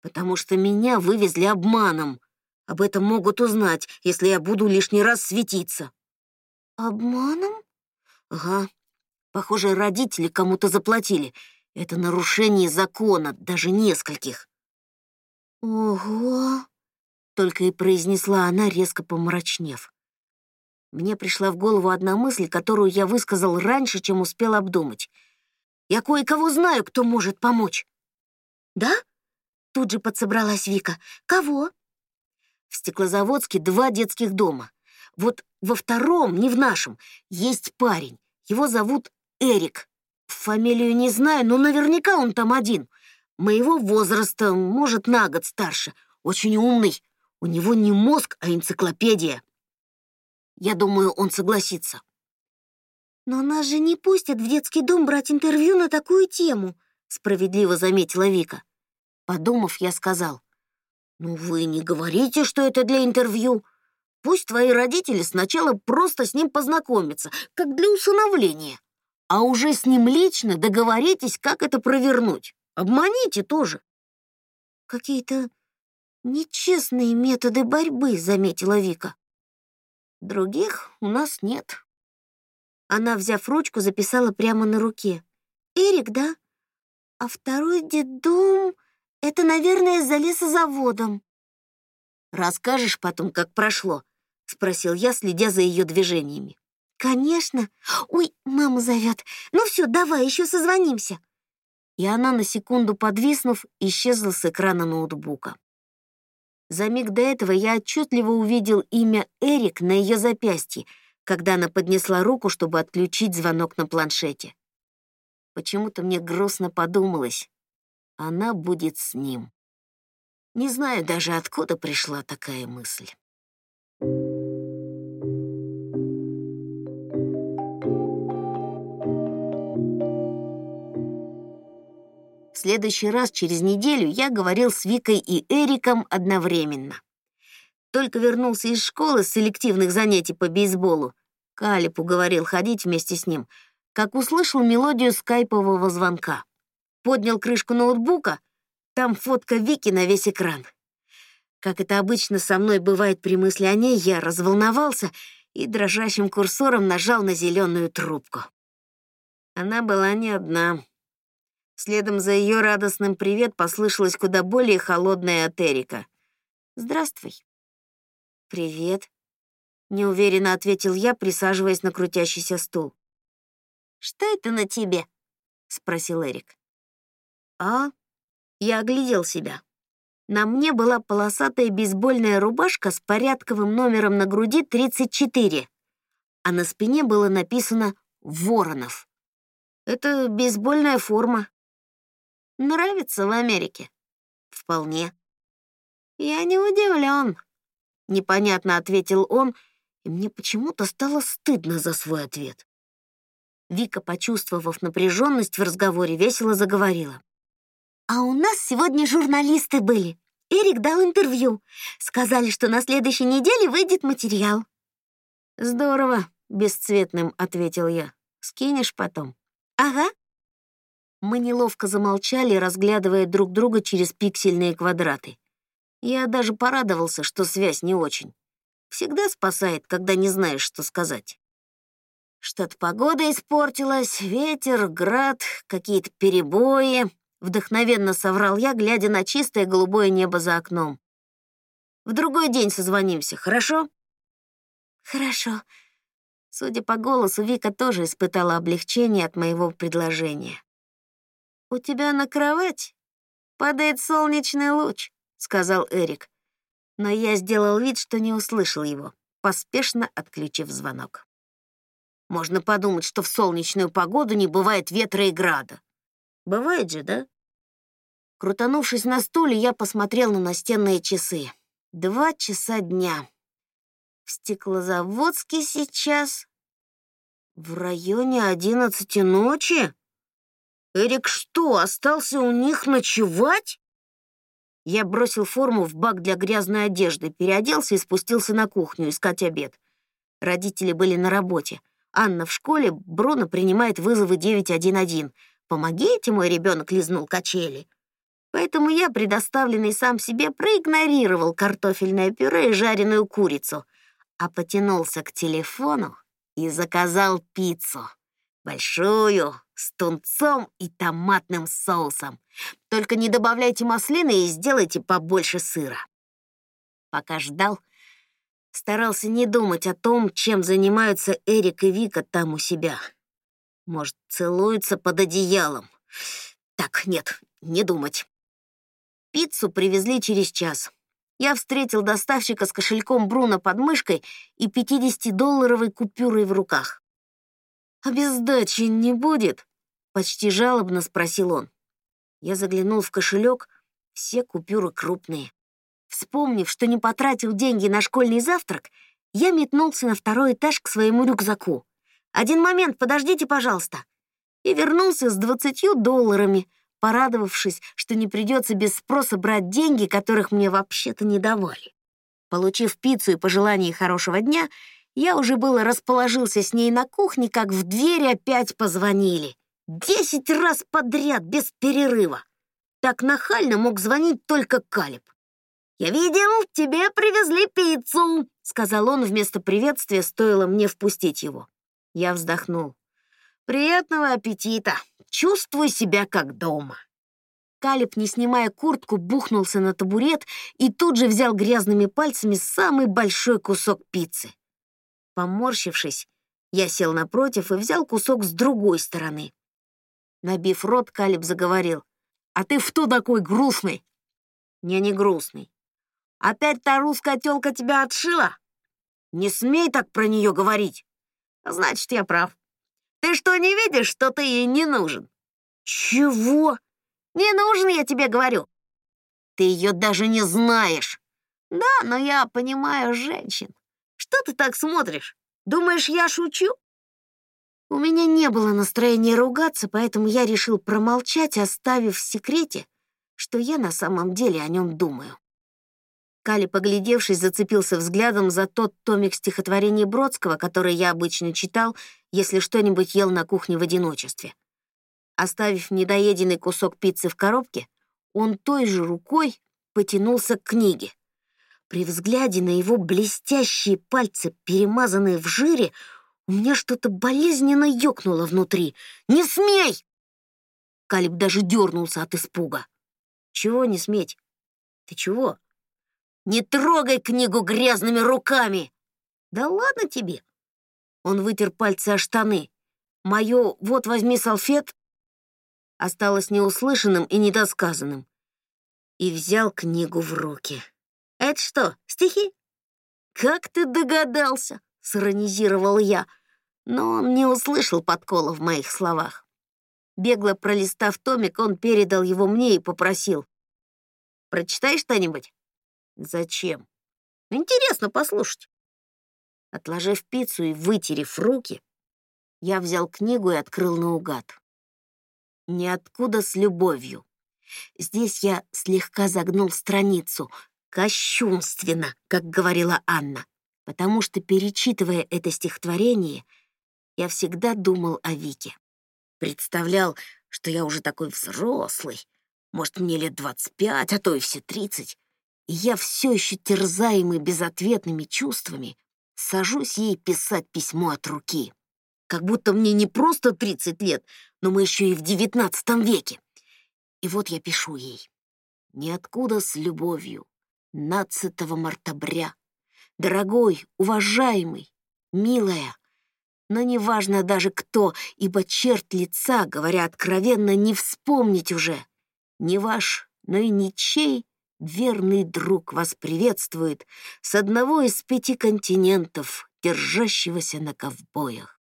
Потому что меня вывезли обманом. Об этом могут узнать, если я буду лишний раз светиться. Обманом? Ага. Похоже, родители кому-то заплатили. Это нарушение закона, даже нескольких. Ого! Только и произнесла она, резко помрачнев. Мне пришла в голову одна мысль, которую я высказал раньше, чем успел обдумать. Я кое-кого знаю, кто может помочь. Да? Тут же подсобралась Вика. Кого? В Стеклозаводске два детских дома. Вот во втором, не в нашем, есть парень. Его зовут Эрик. Фамилию не знаю, но наверняка он там один. Моего возраста, может, на год старше. Очень умный. У него не мозг, а энциклопедия. Я думаю, он согласится. Но нас же не пустят в детский дом брать интервью на такую тему, справедливо заметила Вика. Подумав, я сказал, ну вы не говорите, что это для интервью. Пусть твои родители сначала просто с ним познакомятся, как для усыновления а уже с ним лично договоритесь, как это провернуть. Обманите тоже. Какие-то нечестные методы борьбы, заметила Вика. Других у нас нет. Она, взяв ручку, записала прямо на руке. Эрик, да? А второй детдом — это, наверное, за лесозаводом. Расскажешь потом, как прошло? — спросил я, следя за ее движениями. «Конечно. Ой, мама зовет. Ну все, давай, еще созвонимся». И она, на секунду подвиснув, исчезла с экрана ноутбука. За миг до этого я отчетливо увидел имя Эрик на ее запястье, когда она поднесла руку, чтобы отключить звонок на планшете. Почему-то мне грустно подумалось. Она будет с ним. Не знаю даже, откуда пришла такая мысль. В следующий раз через неделю я говорил с Викой и Эриком одновременно. Только вернулся из школы с селективных занятий по бейсболу. Калип уговорил ходить вместе с ним, как услышал мелодию скайпового звонка. Поднял крышку ноутбука, там фотка Вики на весь экран. Как это обычно со мной бывает при мысли о ней, я разволновался и дрожащим курсором нажал на зеленую трубку. Она была не одна. Следом за ее радостным «привет» послышалось куда более холодное от Эрика. «Здравствуй». «Привет», — неуверенно ответил я, присаживаясь на крутящийся стул. «Что это на тебе?» — спросил Эрик. «А?» Я оглядел себя. На мне была полосатая бейсбольная рубашка с порядковым номером на груди 34, а на спине было написано «Воронов». Это бейсбольная форма. Нравится в Америке? Вполне. Я не удивлен, непонятно ответил он, и мне почему-то стало стыдно за свой ответ. Вика, почувствовав напряженность в разговоре, весело заговорила. А у нас сегодня журналисты были. Эрик дал интервью. Сказали, что на следующей неделе выйдет материал. Здорово, бесцветным ответил я. Скинешь потом. Ага. Мы неловко замолчали, разглядывая друг друга через пиксельные квадраты. Я даже порадовался, что связь не очень. Всегда спасает, когда не знаешь, что сказать. Что-то погода испортилась, ветер, град, какие-то перебои. Вдохновенно соврал я, глядя на чистое голубое небо за окном. В другой день созвонимся, хорошо? Хорошо. Судя по голосу, Вика тоже испытала облегчение от моего предложения. У тебя на кровать падает солнечный луч, сказал Эрик. Но я сделал вид, что не услышал его, поспешно отключив звонок. Можно подумать, что в солнечную погоду не бывает ветра и града. Бывает же, да? Крутанувшись на стуле, я посмотрел на настенные часы. Два часа дня. В Стеклозаводске сейчас... В районе одиннадцати ночи? Эрик что, остался у них ночевать? Я бросил форму в бак для грязной одежды, переоделся и спустился на кухню искать обед. Родители были на работе. Анна в школе, Бруно принимает вызовы 911. «Помогите, мой ребенок лизнул качели». Поэтому я, предоставленный сам себе, проигнорировал картофельное пюре и жареную курицу, а потянулся к телефону и заказал пиццу. Большую, с тунцом и томатным соусом. Только не добавляйте маслины и сделайте побольше сыра. Пока ждал, старался не думать о том, чем занимаются Эрик и Вика там у себя. Может, целуются под одеялом. Так, нет, не думать. Пиццу привезли через час. Я встретил доставщика с кошельком Бруно под мышкой и 50-долларовой купюрой в руках. «А без сдачи не будет?» — почти жалобно спросил он. Я заглянул в кошелек, все купюры крупные. Вспомнив, что не потратил деньги на школьный завтрак, я метнулся на второй этаж к своему рюкзаку. «Один момент, подождите, пожалуйста!» И вернулся с двадцатью долларами, порадовавшись, что не придется без спроса брать деньги, которых мне вообще-то не давали. Получив пиццу и пожелание хорошего дня, я уже было расположился с ней на кухне, как в дверь опять позвонили. Десять раз подряд, без перерыва. Так нахально мог звонить только Калиб. «Я видел, тебе привезли пиццу», — сказал он вместо приветствия, стоило мне впустить его. Я вздохнул. «Приятного аппетита! Чувствуй себя как дома!» Калиб, не снимая куртку, бухнулся на табурет и тут же взял грязными пальцами самый большой кусок пиццы. Поморщившись, я сел напротив и взял кусок с другой стороны. Набив рот, Калиб заговорил. «А ты что такой грустный?» «Я не грустный. Опять та русская тёлка тебя отшила? Не смей так про неё говорить. Значит, я прав. Ты что, не видишь, что ты ей не нужен?» «Чего?» «Не нужен, я тебе говорю. Ты её даже не знаешь. Да, но я понимаю женщин. Что ты так смотришь? Думаешь, я шучу? У меня не было настроения ругаться, поэтому я решил промолчать, оставив в секрете, что я на самом деле о нем думаю. Кали, поглядевшись, зацепился взглядом за тот томик стихотворений Бродского, который я обычно читал, если что-нибудь ел на кухне в одиночестве. Оставив недоеденный кусок пиццы в коробке, он той же рукой потянулся к книге. При взгляде на его блестящие пальцы, перемазанные в жире, у меня что-то болезненно ёкнуло внутри. «Не смей!» Калиб даже дернулся от испуга. «Чего не сметь? Ты чего?» «Не трогай книгу грязными руками!» «Да ладно тебе!» Он вытер пальцы о штаны. «Моё «вот возьми салфет» осталось неуслышанным и недосказанным. и взял книгу в руки. «Это что, стихи?» «Как ты догадался?» — сиронизировал я, но он не услышал подкола в моих словах. Бегло пролистав томик, он передал его мне и попросил. «Прочитай что-нибудь?» «Зачем?» «Интересно послушать». Отложив пиццу и вытерев руки, я взял книгу и открыл наугад. «Ниоткуда с любовью». Здесь я слегка загнул страницу, кощунственно, как говорила Анна, потому что, перечитывая это стихотворение, я всегда думал о Вике. Представлял, что я уже такой взрослый, может, мне лет двадцать пять, а то и все тридцать, и я все еще терзаемый безответными чувствами сажусь ей писать письмо от руки. Как будто мне не просто 30 лет, но мы еще и в девятнадцатом веке. И вот я пишу ей. Ниоткуда с любовью. 15 мартабря. Дорогой, уважаемый, милая. Но неважно даже кто, ибо черт лица, говоря откровенно, не вспомнить уже. Не ваш, но и ничей верный друг вас приветствует с одного из пяти континентов, держащегося на ковбоях.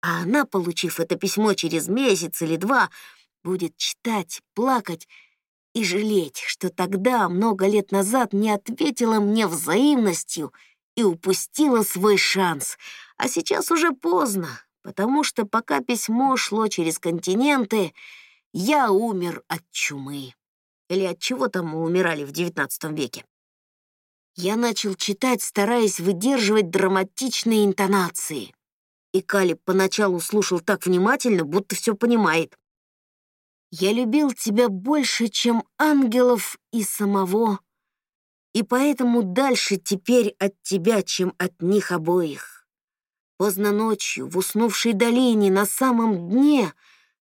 А она, получив это письмо через месяц или два, будет читать, плакать и жалеть, что тогда, много лет назад, не ответила мне взаимностью и упустила свой шанс. А сейчас уже поздно, потому что пока письмо шло через континенты, я умер от чумы. Или от чего там умирали в XIX веке. Я начал читать, стараясь выдерживать драматичные интонации. И Калиб поначалу слушал так внимательно, будто все понимает. Я любил тебя больше, чем ангелов и самого, и поэтому дальше теперь от тебя, чем от них обоих. Поздно ночью, в уснувшей долине, на самом дне,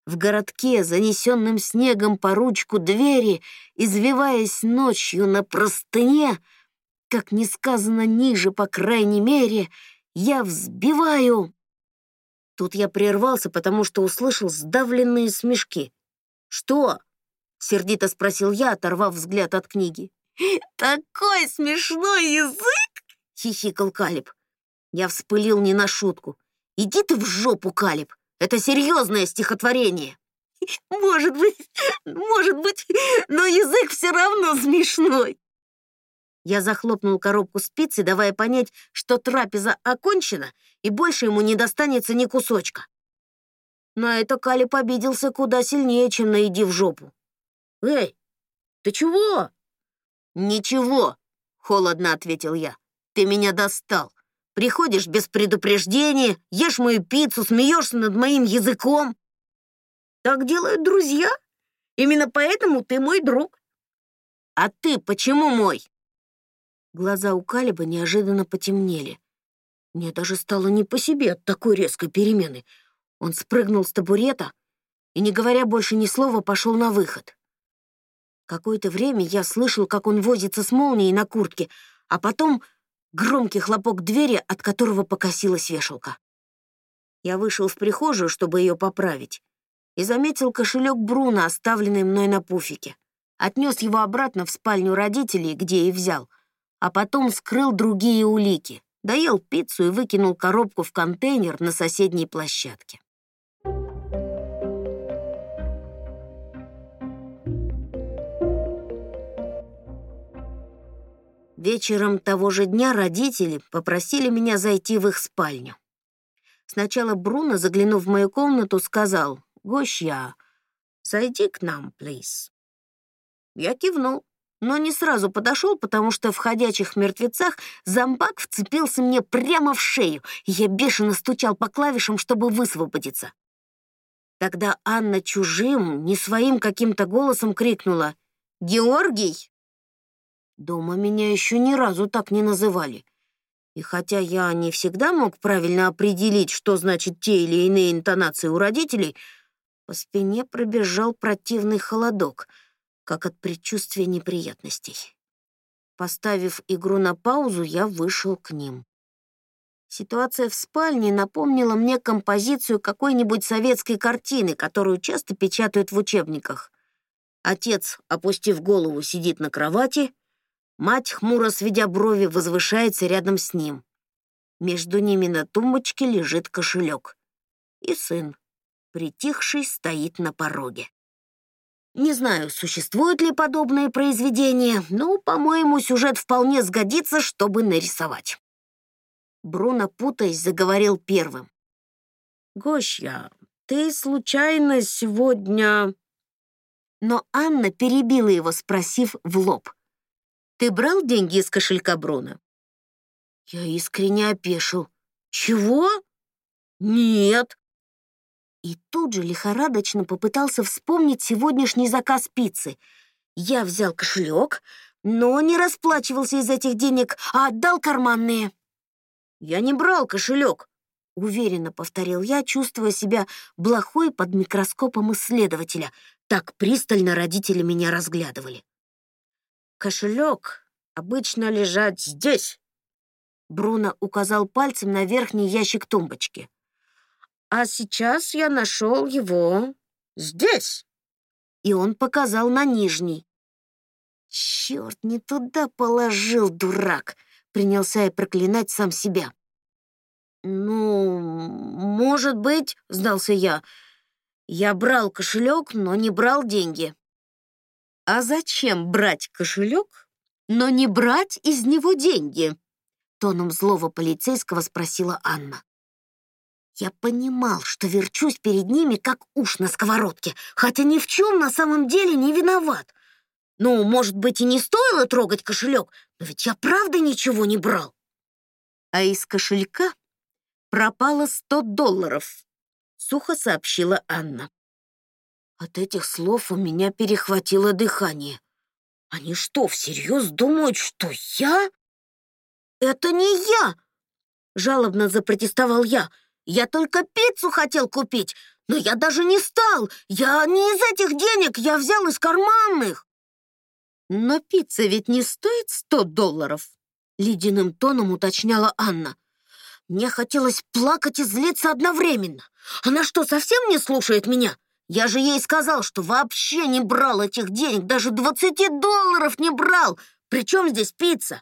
в городке, занесенным снегом по ручку двери, извиваясь ночью на простыне, как не сказано ниже, по крайней мере, я взбиваю. Тут я прервался, потому что услышал сдавленные смешки. «Что?» — сердито спросил я, оторвав взгляд от книги. «Такой смешной язык!» — хихикал Калиб. Я вспылил не на шутку. «Иди ты в жопу, Калиб! Это серьезное стихотворение!» «Может быть, может быть, но язык все равно смешной!» Я захлопнул коробку спицы, давая понять, что трапеза окончена, и больше ему не достанется ни кусочка. На это Калиб обиделся куда сильнее, чем на «иди в жопу». «Эй, ты чего?» «Ничего», — холодно ответил я. «Ты меня достал. Приходишь без предупреждения, ешь мою пиццу, смеешься над моим языком». «Так делают друзья. Именно поэтому ты мой друг». «А ты почему мой?» Глаза у Калиба неожиданно потемнели. Мне даже стало не по себе от такой резкой перемены — он спрыгнул с табурета и, не говоря больше ни слова, пошел на выход. Какое-то время я слышал, как он возится с молнией на куртке, а потом громкий хлопок двери, от которого покосилась вешалка. Я вышел в прихожую, чтобы ее поправить, и заметил кошелек Бруно, оставленный мной на пуфике. Отнес его обратно в спальню родителей, где и взял, а потом скрыл другие улики, доел пиццу и выкинул коробку в контейнер на соседней площадке. Вечером того же дня родители попросили меня зайти в их спальню. Сначала Бруно, заглянув в мою комнату, сказал, «Гоща, зайди к нам, плиз». Я кивнул, но не сразу подошел, потому что в ходячих мертвецах зомбак вцепился мне прямо в шею, и я бешено стучал по клавишам, чтобы высвободиться. Тогда Анна чужим, не своим каким-то голосом крикнула «Георгий!» Дома меня еще ни разу так не называли. И хотя я не всегда мог правильно определить, что значит те или иные интонации у родителей, по спине пробежал противный холодок, как от предчувствия неприятностей. Поставив игру на паузу, я вышел к ним. Ситуация в спальне напомнила мне композицию какой-нибудь советской картины, которую часто печатают в учебниках. Отец, опустив голову, сидит на кровати, мать, хмуро сведя брови, возвышается рядом с ним. Между ними на тумбочке лежит кошелек. И сын, притихший, стоит на пороге. Не знаю, существуют ли подобные произведения, но, по-моему, сюжет вполне сгодится, чтобы нарисовать. Бруно, путаясь, заговорил первым. «Гоща, ты случайно сегодня...» Но Анна перебила его, спросив в лоб. «Ты брал деньги из кошелька Бруно?» Я искренне опешил. «Чего? Нет!» И тут же лихорадочно попытался вспомнить сегодняшний заказ пиццы. Я взял кошелек, но не расплачивался из этих денег, а отдал карманные. «Я не брал кошелек», — уверенно повторил я, чувствуя себя плохой под микроскопом исследователя. Так пристально родители меня разглядывали. «Кошелек обычно лежат здесь», — Бруно указал пальцем на верхний ящик тумбочки. «А сейчас я нашел его здесь». И он показал на нижний. «Черт, не туда положил, дурак!» принялся я проклинать сам себя. «Ну, может быть», — сдался я. «Я брал кошелек, но не брал деньги». «А зачем брать кошелек, но не брать из него деньги?» Тоном злого полицейского спросила Анна. Я понимал, что верчусь перед ними, как уж на сковородке, хотя ни в чем на самом деле не виноват. Ну, может быть, и не стоило трогать кошелек, но ведь я правда ничего не брал. А из кошелька пропало сто долларов, сухо сообщила Анна. От этих слов у меня перехватило дыхание. Они что, всерьез думают, что я? Это не я! Жалобно запротестовал я. Я только пиццу хотел купить, но я даже не стал. Я не из этих денег, я взял из карманных. «Но пицца ведь не стоит сто долларов», — ледяным тоном уточняла Анна. Мне хотелось плакать и злиться одновременно. Она что, совсем не слушает меня? Я же ей сказал, что вообще не брал этих денег, даже 20 долларов не брал. Причем здесь пицца?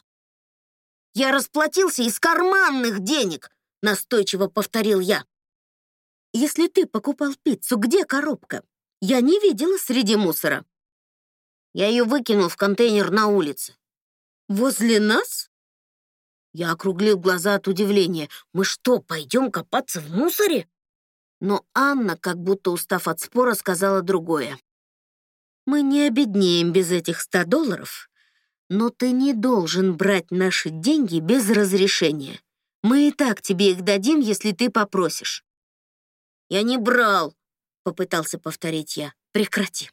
Я расплатился из карманных денег, настойчиво повторил я. Если ты покупал пиццу, где коробка? Я не видела среди мусора. Я ее выкинул в контейнер на улице. Возле нас? Я округлил глаза от удивления. Мы что, пойдем копаться в мусоре? Но Анна, как будто устав от спора, сказала другое. Мы не обеднеем без этих ста долларов, но ты не должен брать наши деньги без разрешения. Мы и так тебе их дадим, если ты попросишь. Я не брал, попытался повторить я. Прекрати.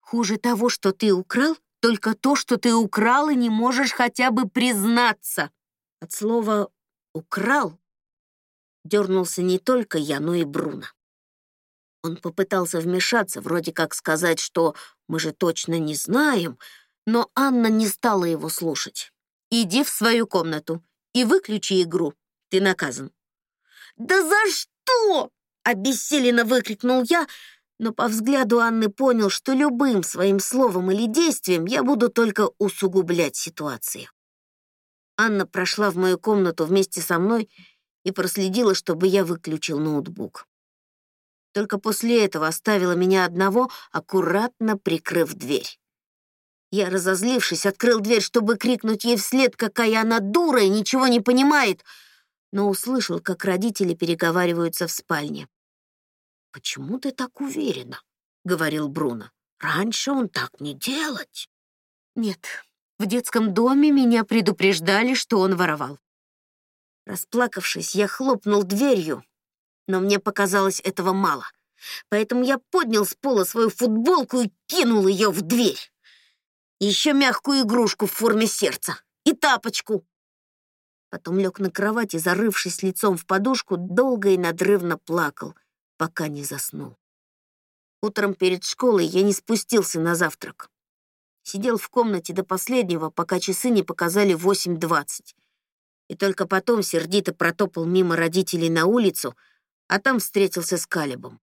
Хуже того, что ты украл, только то, что ты украл и не можешь хотя бы признаться. От слова «украл» дернулся не только я, но и Бруно. Он попытался вмешаться, вроде как сказать, что мы же точно не знаем, но Анна не стала его слушать. «Иди в свою комнату и выключи игру. Ты наказан». «Да за что?» — обессиленно выкрикнул я, но по взгляду Анны понял, что любым своим словом или действием я буду только усугублять ситуацию. Анна прошла в мою комнату вместе со мной и проследила, чтобы я выключил ноутбук. Только после этого оставила меня одного, аккуратно прикрыв дверь. Я, разозлившись, открыл дверь, чтобы крикнуть ей вслед, какая она дура и ничего не понимает, но услышал, как родители переговариваются в спальне. «Почему ты так уверена?» — говорил Бруно. «Раньше он так не делать». «Нет, в детском доме меня предупреждали, что он воровал». Расплакавшись, я хлопнул дверью, но мне показалось этого мало. Поэтому я поднял с пола свою футболку и кинул ее в дверь. Еще мягкую игрушку в форме сердца и тапочку. Потом лег на кровать и, зарывшись лицом в подушку, долго и надрывно плакал — пока не заснул. Утром перед школой я не спустился на завтрак. Сидел в комнате до последнего, пока часы не показали 8.20. И только потом сердито протопал мимо родителей на улицу, а там встретился с Калибом.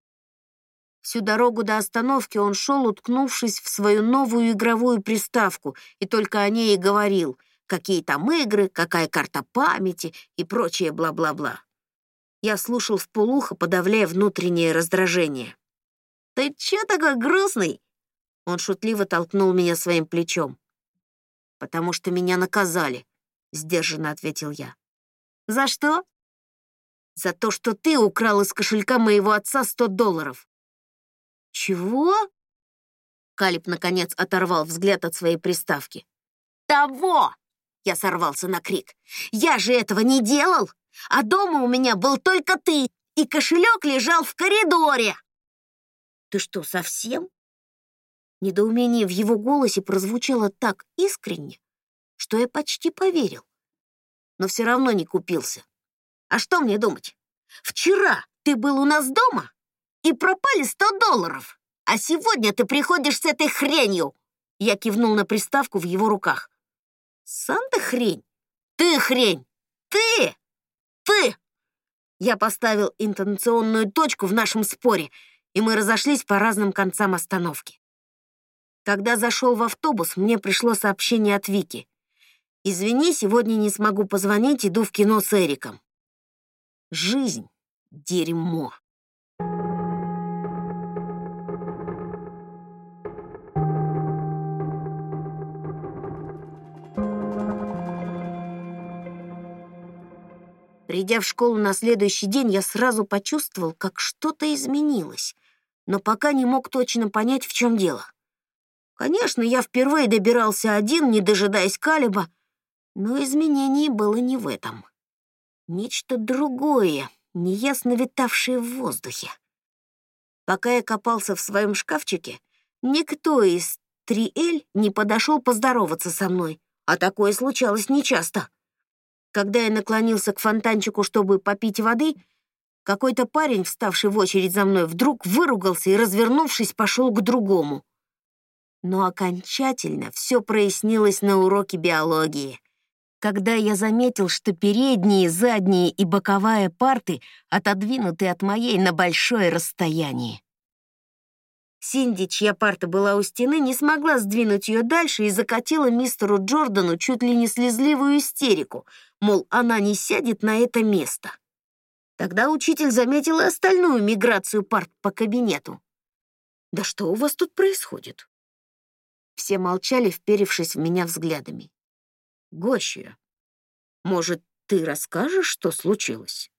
Всю дорогу до остановки он шел, уткнувшись в свою новую игровую приставку, и только о ней и говорил, какие там игры, какая карта памяти и прочее бла-бла-бла. Я слушал вполуха, подавляя внутреннее раздражение. «Ты чё такой грустный?» Он шутливо толкнул меня своим плечом. «Потому что меня наказали», — сдержанно ответил я. «За что?» «За то, что ты украл из кошелька моего отца сто долларов». «Чего?» Калиб, наконец, оторвал взгляд от своей приставки. «Того!» — я сорвался на крик. «Я же этого не делал! А дома у меня был только ты, и кошелек лежал в коридоре!» «Ты что, совсем?» Недоумение в его голосе прозвучало так искренне, что я почти поверил. Но все равно не купился. А что мне думать? Вчера ты был у нас дома и пропали сто долларов, а сегодня ты приходишь с этой хренью. Я кивнул на приставку в его руках. Сам ты хрень? Ты хрень! Ты! Ты! Я поставил интонационную точку в нашем споре, и мы разошлись по разным концам остановки. Когда зашел в автобус, мне пришло сообщение от Вики. «Извини, сегодня не смогу позвонить, иду в кино с Эриком». Жизнь — дерьмо. Придя в школу на следующий день, я сразу почувствовал, как что-то изменилось, но пока не мог точно понять, в чем дело. Конечно, я впервые добирался один, не дожидаясь Калиба, но изменение было не в этом. Нечто другое, неясно витавшее в воздухе. Пока я копался в своем шкафчике, никто из 3Л не подошел поздороваться со мной, а такое случалось нечасто. Когда я наклонился к фонтанчику, чтобы попить воды, какой-то парень, вставший в очередь за мной, вдруг выругался и, развернувшись, пошел к другому. Но окончательно все прояснилось на уроке биологии, когда я заметил, что передние, задние и боковая парты отодвинуты от моей на большое расстояние. Синди, чья парта была у стены, не смогла сдвинуть ее дальше и закатила мистеру Джордану чуть ли не слезливую истерику, мол, она не сядет на это место. Тогда учитель заметил и остальную миграцию парт по кабинету. «Да что у вас тут происходит?» Все молчали, вперевшись в меня взглядами. «Гощия, может, ты расскажешь, что случилось?»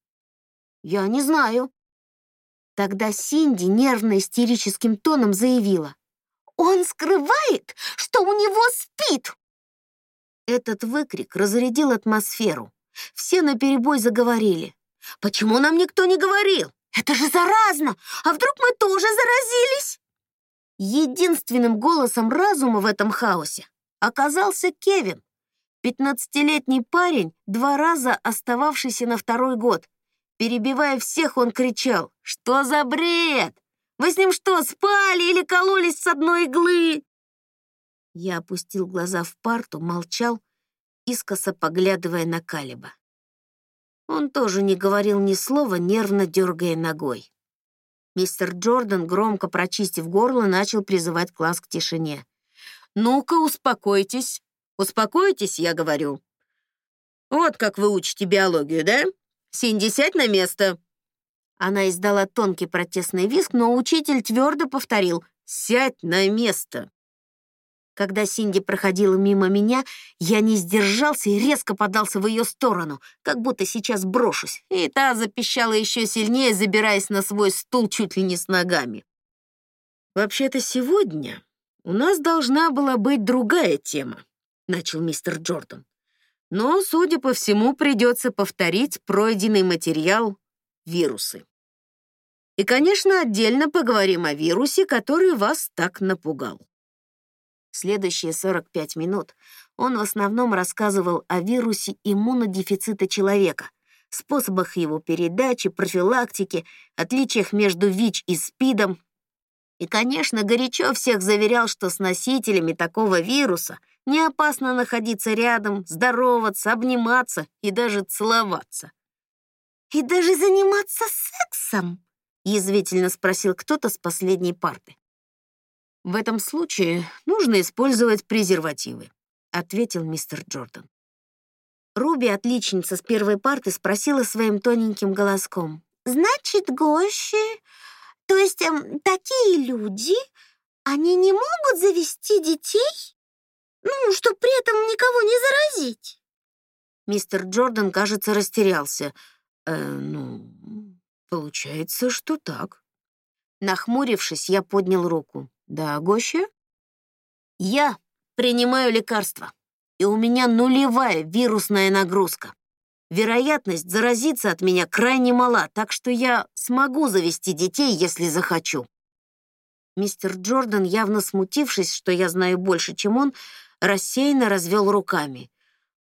«Я не знаю». Тогда Синди нервно-истерическим тоном заявила. «Он скрывает, что у него спит!» Этот выкрик разрядил атмосферу. Все наперебой заговорили. «Почему нам никто не говорил? Это же заразно! А вдруг мы тоже заразились?» Единственным голосом разума в этом хаосе оказался Кевин, пятнадцатилетний парень, два раза остававшийся на второй год. Перебивая всех, он кричал «Что за бред? Вы с ним что, спали или кололись с одной иглы?» Я опустил глаза в парту, молчал, искоса поглядывая на Калиба. Он тоже не говорил ни слова, нервно дергая ногой. Мистер Джордан, громко прочистив горло, начал призывать класс к тишине. «Ну-ка, успокойтесь. Успокойтесь, я говорю. Вот как вы учите биологию, да? Синди, сядь на место». Она издала тонкий протестный визг, но учитель твердо повторил «Сядь на место». Когда Синди проходила мимо меня, я не сдержался и резко подался в ее сторону, как будто сейчас брошусь, и та запищала еще сильнее, забираясь на свой стул чуть ли не с ногами. «Вообще-то сегодня у нас должна была быть другая тема», — начал мистер Джордан. «Но, судя по всему, придется повторить пройденный материал «Вирусы». И, конечно, отдельно поговорим о вирусе, который вас так напугал. Следующие 45 минут он в основном рассказывал о вирусе иммунодефицита человека, способах его передачи, профилактике, отличиях между ВИЧ и СПИДом. И, конечно, горячо всех заверял, что с носителями такого вируса не опасно находиться рядом, здороваться, обниматься и даже целоваться. «И даже заниматься сексом!» язвительно спросил кто-то с последней парты. В этом случае нужно использовать презервативы, ответил мистер Джордан. Руби, отличница с первой парты, спросила своим тоненьким голоском. «Значит, гощи, то есть эм, такие люди, они не могут завести детей? Ну, чтобы при этом никого не заразить?» Мистер Джордан, кажется, растерялся. «Э, ну, получается, что так». Нахмурившись, я поднял руку. «Да, Гоща?» «Я принимаю лекарства, и у меня нулевая вирусная нагрузка. Вероятность заразиться от меня крайне мала, так что я смогу завести детей, если захочу». Мистер Джордан, явно смутившись, что я знаю больше, чем он, рассеянно развел руками.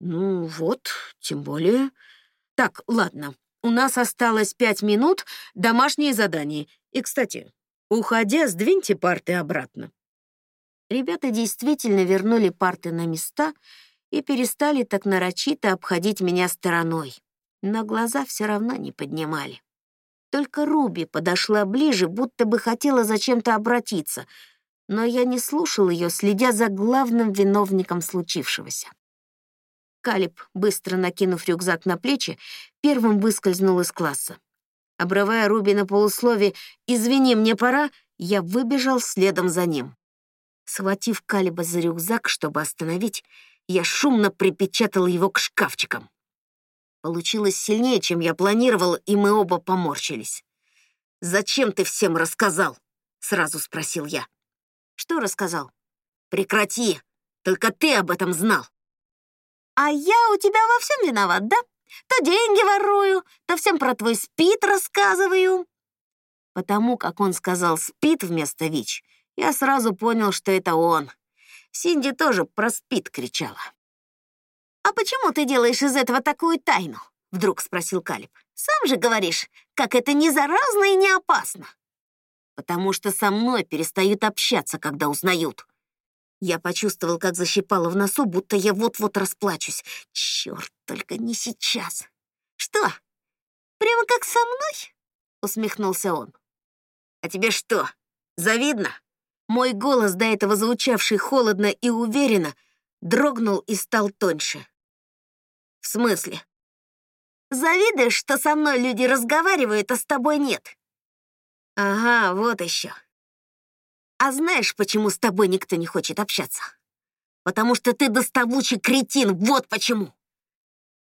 «Ну вот, тем более...» «Так, ладно, у нас осталось пять минут, домашнее задание. И, кстати, уходя, сдвиньте парты обратно». Ребята действительно вернули парты на места и перестали так нарочито обходить меня стороной. Но глаза все равно не поднимали. Только Руби подошла ближе, будто бы хотела зачем-то обратиться, но я не слушал ее, следя за главным виновником случившегося. Калиб, быстро накинув рюкзак на плечи, первым выскользнул из класса. Обрывая Руби на полуслове «Извини, мне пора», я выбежал следом за ним. Схватив Калиба за рюкзак, чтобы остановить, я шумно припечатал его к шкафчикам. Получилось сильнее, чем я планировал, и мы оба поморщились. «Зачем ты всем рассказал?» — сразу спросил я. «Что рассказал?» «Прекрати! Только ты об этом знал!» А я у тебя во всем виноват, да? То деньги ворую, то всем про твой спит рассказываю. Потому как он сказал «спит» вместо «ВИЧ», я сразу понял, что это он. Синди тоже про «спит» кричала. «А почему ты делаешь из этого такую тайну?» — вдруг спросил Калиб. «Сам же говоришь, как это не заразно и не опасно». «Потому что со мной перестают общаться, когда узнают», я почувствовал, как защипало в носу, будто я вот-вот расплачусь. Черт, только не сейчас. Что? Прямо как со мной? Усмехнулся он. А тебе что, завидно? Мой голос, до этого звучавший холодно и уверенно, дрогнул и стал тоньше. В смысле? Завидуешь, что со мной люди разговаривают, а с тобой нет? Ага, вот еще. А знаешь, почему с тобой никто не хочет общаться? Потому что ты доставучий кретин, вот почему!»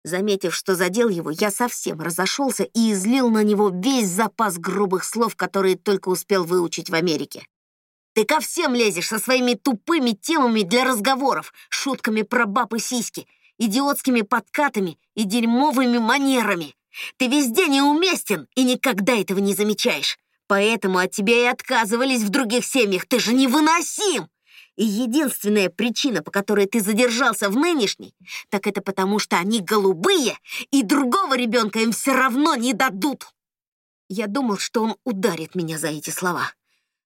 Заметив, что задел его, я совсем разошелся и излил на него весь запас грубых слов, которые только успел выучить в Америке. «Ты ко всем лезешь со своими тупыми темами для разговоров, шутками про баб и сиськи, идиотскими подкатами и дерьмовыми манерами. Ты везде неуместен и никогда этого не замечаешь. Поэтому от тебя и отказывались в других семьях. Ты же невыносим! И единственная причина, по которой ты задержался в нынешней, так это потому, что они голубые, и другого ребенка им все равно не дадут. Я думал, что он ударит меня за эти слова.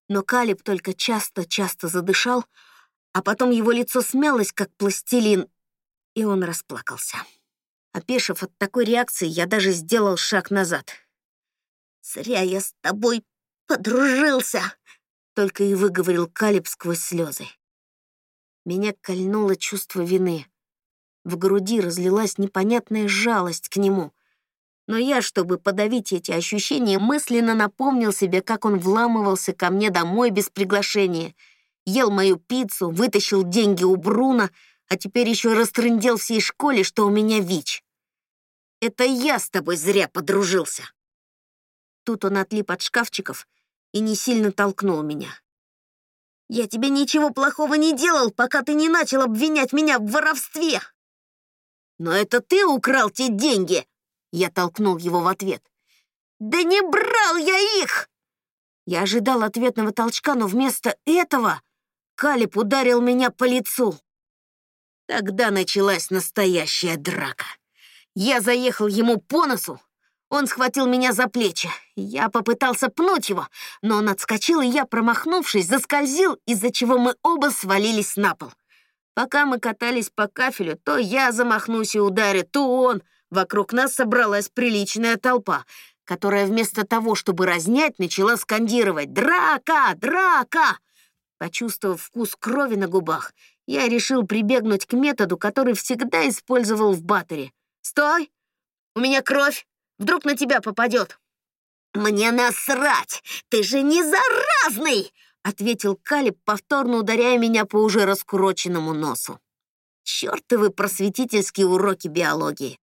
Но Калиб только часто-часто задышал, а потом его лицо смялось, как пластилин, и он расплакался. Опешив от такой реакции, я даже сделал шаг назад — «Зря я с тобой подружился!» Только и выговорил Калиб сквозь слезы. Меня кольнуло чувство вины. В груди разлилась непонятная жалость к нему. Но я, чтобы подавить эти ощущения, мысленно напомнил себе, как он вламывался ко мне домой без приглашения, ел мою пиццу, вытащил деньги у Бруна, а теперь еще растрындел всей школе, что у меня ВИЧ. Это я с тобой зря подружился. Тут он отлип от шкафчиков и не сильно толкнул меня. «Я тебе ничего плохого не делал, пока ты не начал обвинять меня в воровстве!» «Но это ты украл те деньги!» Я толкнул его в ответ. «Да не брал я их!» Я ожидал ответного толчка, но вместо этого Калип ударил меня по лицу. Тогда началась настоящая драка. Я заехал ему по носу, он схватил меня за плечи. Я попытался пнуть его, но он отскочил, и я, промахнувшись, заскользил, из-за чего мы оба свалились на пол. Пока мы катались по кафелю, то я замахнусь и ударю, то он. Вокруг нас собралась приличная толпа. которая вместо того, чтобы разнять, начала скандировать «Драка! Драка!». Почувствовав вкус крови на губах, я решил прибегнуть к методу, который всегда использовал в баттере. «Стой! У меня кровь! Вдруг на тебя попадет!» «Мне насрать! Ты же не заразный!» — ответил Калиб, повторно ударяя меня по уже раскуроченному носу. Чёртовы просветительские уроки биологии.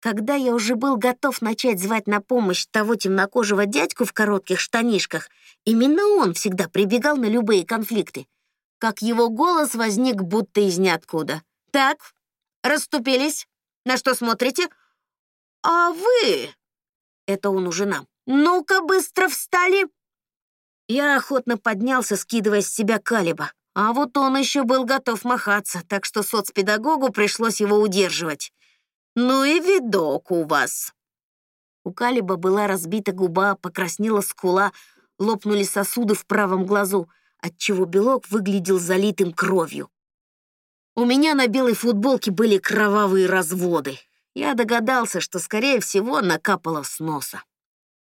Когда я уже был готов начать звать на помощь того темнокожего дядьку в коротких штанишках, именно он всегда прибегал на любые конфликты, как его голос возник будто из ниоткуда. «Так, расступились. На что смотрите?» «А вы...» — это он уже нам. «Ну-ка, быстро встали!» Я охотно поднялся, скидывая с себя калиба. А вот он еще был готов махаться, так что соцпедагогу пришлось его удерживать. «Ну и видок у вас!» У Калиба была разбита губа, покраснела скула, лопнули сосуды в правом глазу, отчего белок выглядел залитым кровью. У меня на белой футболке были кровавые разводы. Я догадался, что, скорее всего, накапало с носа.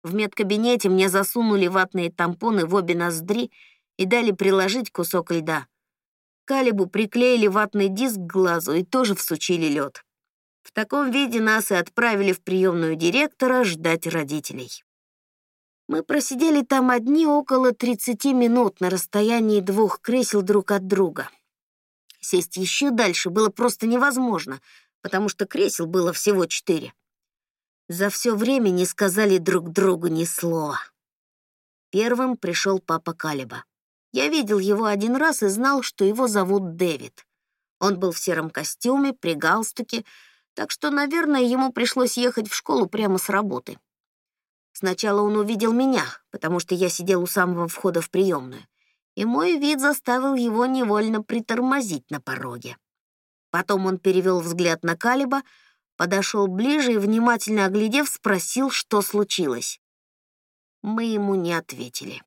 В медкабинете мне засунули ватные тампоны в обе ноздри и дали приложить кусок льда. Калибу приклеили ватный диск к глазу и тоже всучили лед. В таком виде нас и отправили в приемную директора ждать родителей. Мы просидели там одни около 30 минут на расстоянии двух кресел друг от друга. Сесть еще дальше было просто невозможно, потому что кресел было всего четыре. За все время не сказали друг другу ни слова. Первым пришел папа Калиба. Я видел его один раз и знал, что его зовут Дэвид. Он был в сером костюме, при галстуке, так что, наверное, ему пришлось ехать в школу прямо с работы. Сначала он увидел меня, потому что я сидел у самого входа в приемную, и мой вид заставил его невольно притормозить на пороге. Потом он перевел взгляд на Калиба, подошел ближе и, внимательно оглядев, спросил, что случилось. Мы ему не ответили.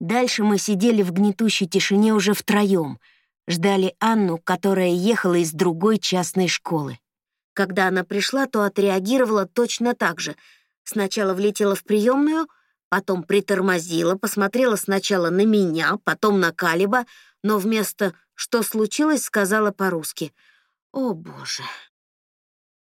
Дальше мы сидели в гнетущей тишине уже втроем, ждали Анну, которая ехала из другой частной школы. Когда она пришла, то отреагировала точно так же. Сначала влетела в приемную, потом притормозила, посмотрела сначала на меня, потом на Калиба, но вместо «что случилось» сказала по-русски «О, боже».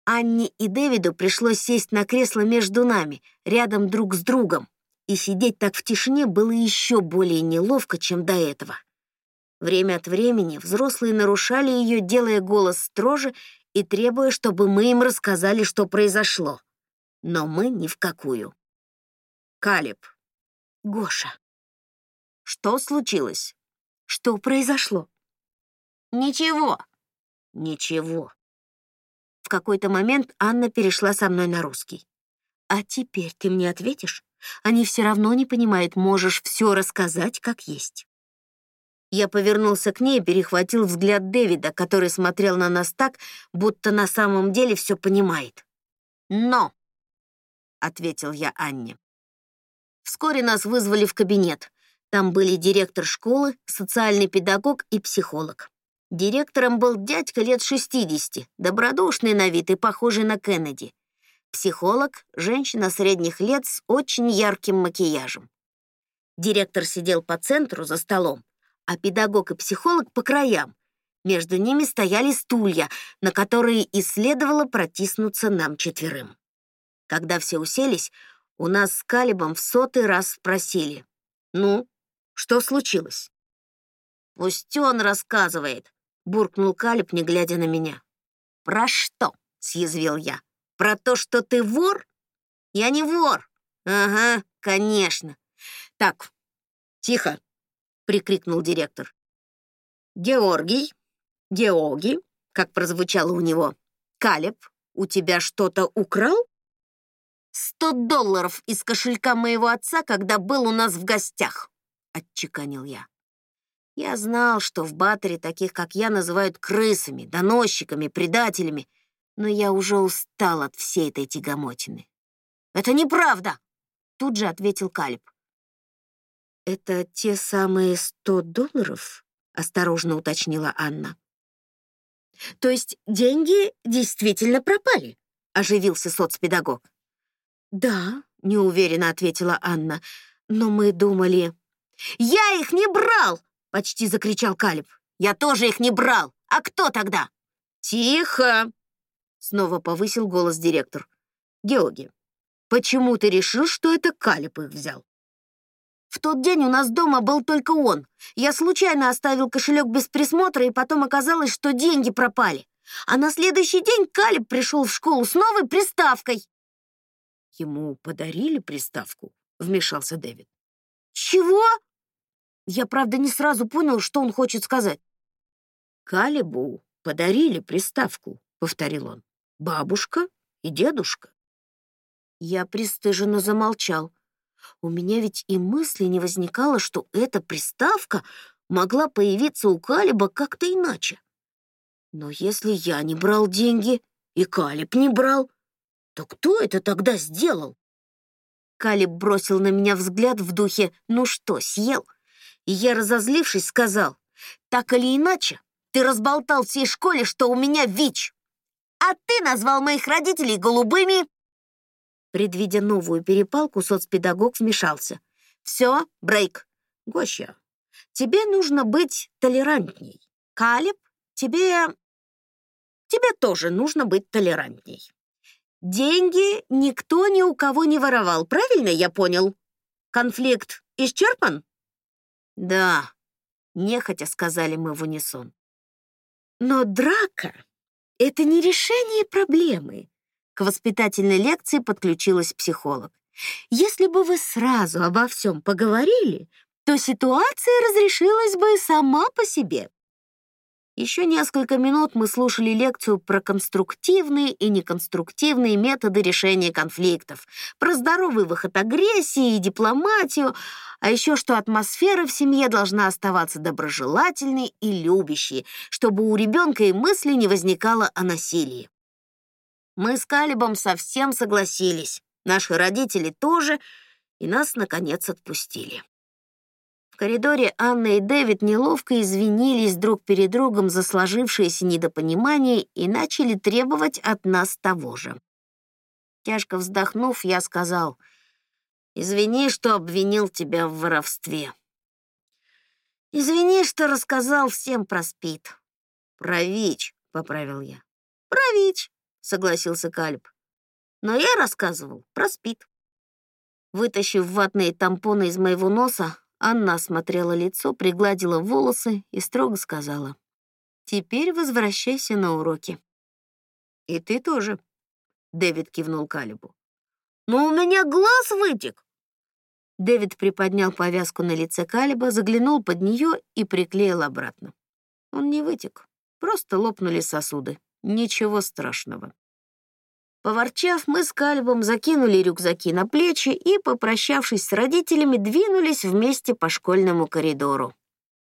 Анне и Дэвиду пришлось сесть на кресло между нами, рядом друг с другом, и сидеть так в тишине было еще более неловко, чем до этого. Время от времени взрослые нарушали ее, делая голос строже и требуя, чтобы мы им рассказали, что произошло. Но мы ни в какую. Калиб. Гоша. Что случилось? Что произошло? Ничего. Ничего. В какой-то момент Анна перешла со мной на русский. А теперь ты мне ответишь? Они все равно не понимают, можешь все рассказать, как есть. Я повернулся к ней и перехватил взгляд Дэвида, который смотрел на нас так, будто на самом деле все понимает. «Но», — ответил я Анне. Вскоре нас вызвали в кабинет. Там были директор школы, социальный педагог и психолог. Директором был дядька лет 60, добродушный на вид и похожий на Кеннеди. Психолог — женщина средних лет с очень ярким макияжем. Директор сидел по центру за столом, а педагог и психолог по краям. Между ними стояли стулья, на которые и следовало протиснуться нам четверым. Когда все уселись, у нас с Калибом в сотый раз спросили. «Ну, что случилось?» «Пусть он рассказывает», — буркнул Калиб, не глядя на меня. «Про что?» — съязвил я. Про то, что ты вор? Я не вор. Ага, конечно. Так, тихо, прикрикнул директор. Георгий, Георгий, как прозвучало у него. Калеб, у тебя что-то украл? Сто долларов из кошелька моего отца, когда был у нас в гостях, отчеканил я. Я знал, что в Баттере таких, как я, называют крысами, доносчиками, предателями, но я уже устал от всей этой тягомотины. «Это неправда!» — тут же ответил Калиб. «Это те самые сто долларов?» — осторожно уточнила Анна. «То есть деньги действительно пропали?» — оживился соцпедагог. «Да», — неуверенно ответила Анна, «но мы думали...» «Я их не брал!» — почти закричал Калиб. «Я тоже их не брал! А кто тогда?» «Тихо!» — снова повысил голос директор. «Георгий, почему ты решил, что это Калиб их взял?» В тот день у нас дома был только он. Я случайно оставил кошелек без присмотра, и потом оказалось, что деньги пропали. А на следующий день Калиб пришел в школу с новой приставкой. Ему подарили приставку, вмешался Дэвид. Чего? Я, правда, не сразу понял, что он хочет сказать. Калибу подарили приставку, повторил он. Бабушка и дедушка. Я пристыженно замолчал. У меня ведь и мысли не возникало, что эта приставка могла появиться у Калиба как-то иначе. Но если я не брал деньги и Калиб не брал, то кто это тогда сделал? Калиб бросил на меня взгляд в духе «Ну что, съел?» И я, разозлившись, сказал «Так или иначе, ты разболтал всей школе, что у меня ВИЧ, а ты назвал моих родителей голубыми». Предвидя новую перепалку, соцпедагог вмешался. «Все, брейк. Гоща, тебе нужно быть толерантней. Калиб, тебе тебе тоже нужно быть толерантней. Деньги никто ни у кого не воровал, правильно я понял? Конфликт исчерпан? Да, нехотя сказали мы в унисон. Но драка — это не решение проблемы. К воспитательной лекции подключилась психолог. Если бы вы сразу обо всем поговорили, то ситуация разрешилась бы сама по себе. Еще несколько минут мы слушали лекцию про конструктивные и неконструктивные методы решения конфликтов, про здоровый выход агрессии и дипломатию, а еще что атмосфера в семье должна оставаться доброжелательной и любящей, чтобы у ребенка и мысли не возникало о насилии. Мы с Калибом совсем согласились, наши родители тоже, и нас, наконец, отпустили. В коридоре Анна и Дэвид неловко извинились друг перед другом за сложившееся недопонимание и начали требовать от нас того же. Тяжко вздохнув, я сказал, «Извини, что обвинил тебя в воровстве. Извини, что рассказал всем про СПИД». «Про ВИЧ», — поправил я. «Про ВИЧ», — согласился Кальп. «Но я рассказывал про СПИД». Вытащив ватные тампоны из моего носа, Анна осмотрела лицо, пригладила волосы и строго сказала. «Теперь возвращайся на уроки». «И ты тоже», — Дэвид кивнул Калибу. «Но у меня глаз вытек!» Дэвид приподнял повязку на лице Калиба, заглянул под нее и приклеил обратно. Он не вытек, просто лопнули сосуды. Ничего страшного. Поворчав, мы с Кальбом закинули рюкзаки на плечи и, попрощавшись с родителями, двинулись вместе по школьному коридору.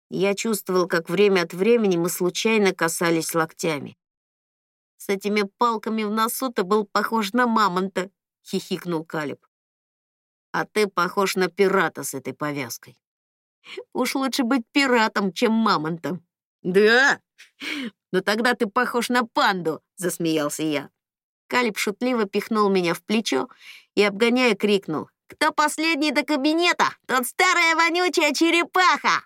Я чувствовал, как время от времени мы случайно касались локтями. «С этими палками в носу ты был похож на мамонта», — хихикнул Калиб. «А ты похож на пирата с этой повязкой». «Уж лучше быть пиратом, чем мамонтом». «Да? Но тогда ты похож на панду», — засмеялся я. Калиб шутливо пихнул меня в плечо и, обгоняя, крикнул. «Кто последний до кабинета, тот старая вонючая черепаха!»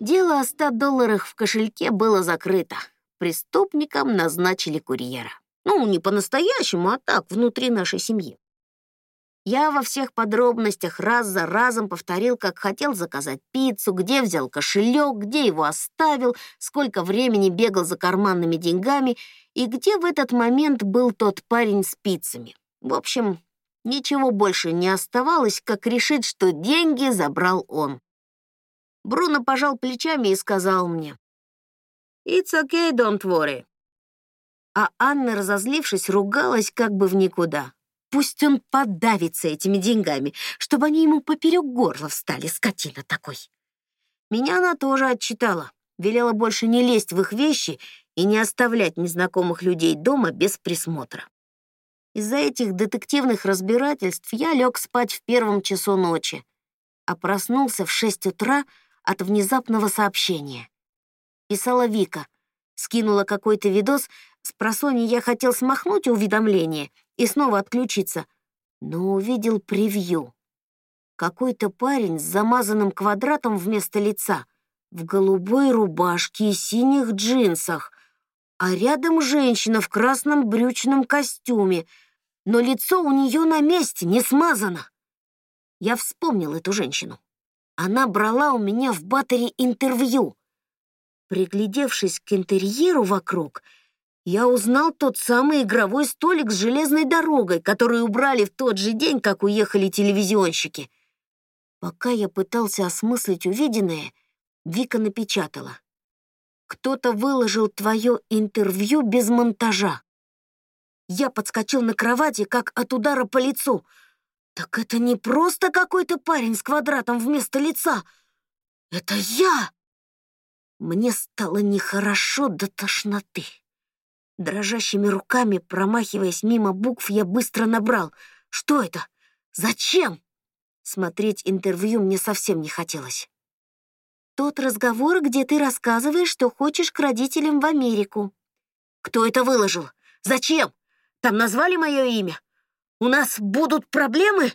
Дело о ста долларах в кошельке было закрыто. Преступникам назначили курьера. Ну, не по-настоящему, а так, внутри нашей семьи. Я во всех подробностях раз за разом повторил, как хотел заказать пиццу, где взял кошелек, где его оставил, сколько времени бегал за карманными деньгами и где в этот момент был тот парень с пиццами. В общем, ничего больше не оставалось, как решить, что деньги забрал он. Бруно пожал плечами и сказал мне, «It's okay, don't worry». А Анна, разозлившись, ругалась как бы в никуда. Пусть он подавится этими деньгами, чтобы они ему поперек горла встали, скотина такой. Меня она тоже отчитала, велела больше не лезть в их вещи и не оставлять незнакомых людей дома без присмотра. Из-за этих детективных разбирательств я лег спать в первом часу ночи, а проснулся в шесть утра от внезапного сообщения. Писала Вика. Скинула какой-то видос, с просони я хотел смахнуть уведомление и снова отключиться, но увидел превью. Какой-то парень с замазанным квадратом вместо лица, в голубой рубашке и синих джинсах, а рядом женщина в красном брючном костюме, но лицо у нее на месте, не смазано. Я вспомнил эту женщину. Она брала у меня в батаре интервью. Приглядевшись к интерьеру вокруг, я узнал тот самый игровой столик с железной дорогой, который убрали в тот же день, как уехали телевизионщики. Пока я пытался осмыслить увиденное, Вика напечатала. «Кто-то выложил твое интервью без монтажа». Я подскочил на кровати, как от удара по лицу. «Так это не просто какой-то парень с квадратом вместо лица. Это я!» Мне стало нехорошо до тошноты. Дрожащими руками, промахиваясь мимо букв, я быстро набрал. «Что это? Зачем?» Смотреть интервью мне совсем не хотелось. «Тот разговор, где ты рассказываешь, что хочешь к родителям в Америку». «Кто это выложил? Зачем? Там назвали мое имя? У нас будут проблемы?»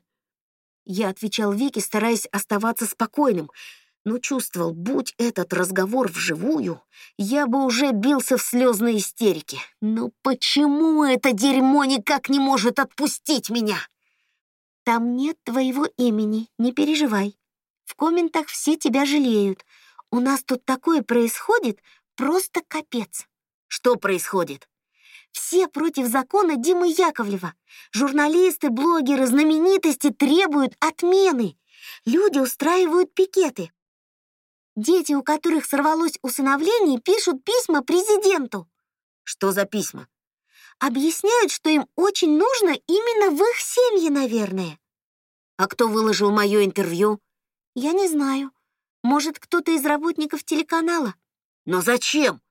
Я отвечал Вике, стараясь оставаться спокойным — но чувствовал, будь этот разговор вживую, я бы уже бился в слезной истерике. Но почему это дерьмо никак не может отпустить меня? Там нет твоего имени, не переживай. В комментах все тебя жалеют. У нас тут такое происходит, просто капец. Что происходит? Все против закона Димы Яковлева. Журналисты, блогеры, знаменитости требуют отмены. Люди устраивают пикеты. Дети, у которых сорвалось усыновление, пишут письма президенту. Что за письма? Объясняют, что им очень нужно именно в их семье, наверное. А кто выложил мое интервью? Я не знаю. Может, кто-то из работников телеканала. Но зачем?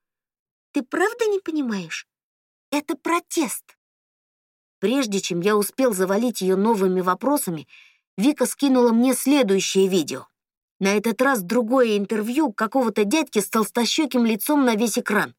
Ты правда не понимаешь? Это протест. Прежде чем я успел завалить ее новыми вопросами, Вика скинула мне следующее видео. На этот раз другое интервью какого-то дядьки с толстощеким лицом на весь экран.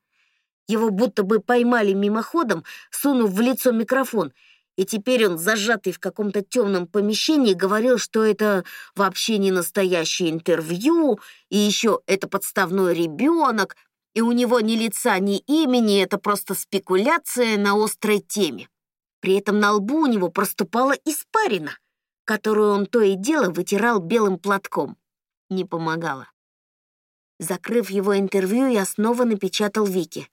Его будто бы поймали мимоходом, сунув в лицо микрофон, и теперь он, зажатый в каком-то темном помещении, говорил, что это вообще не настоящее интервью, и еще это подставной ребенок, и у него ни лица, ни имени, это просто спекуляция на острой теме. При этом на лбу у него проступала испарина, которую он то и дело вытирал белым платком не помогало. Закрыв его интервью, я снова напечатал Вики.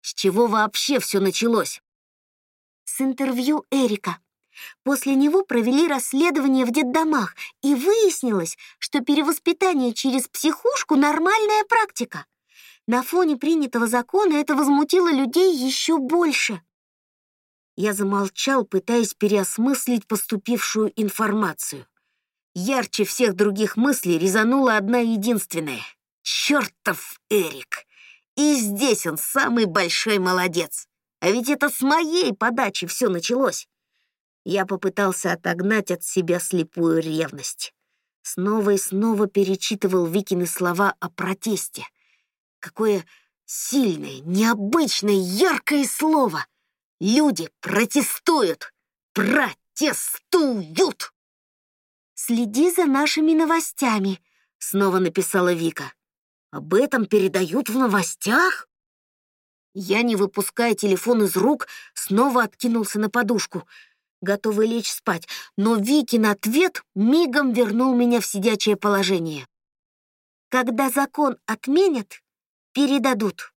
С чего вообще все началось? С интервью Эрика. После него провели расследование в детдомах, и выяснилось, что перевоспитание через психушку — нормальная практика. На фоне принятого закона это возмутило людей еще больше. Я замолчал, пытаясь переосмыслить поступившую информацию. Ярче всех других мыслей резанула одна единственная. Чертов Эрик! И здесь он самый большой молодец. А ведь это с моей подачи все началось. Я попытался отогнать от себя слепую ревность. Снова и снова перечитывал Викины слова о протесте. Какое сильное, необычное, яркое слово! Люди протестуют! Протестуют! «Следи за нашими новостями», — снова написала Вика. «Об этом передают в новостях?» Я, не выпуская телефон из рук, снова откинулся на подушку, готовый лечь спать, но Викин ответ мигом вернул меня в сидячее положение. «Когда закон отменят, передадут».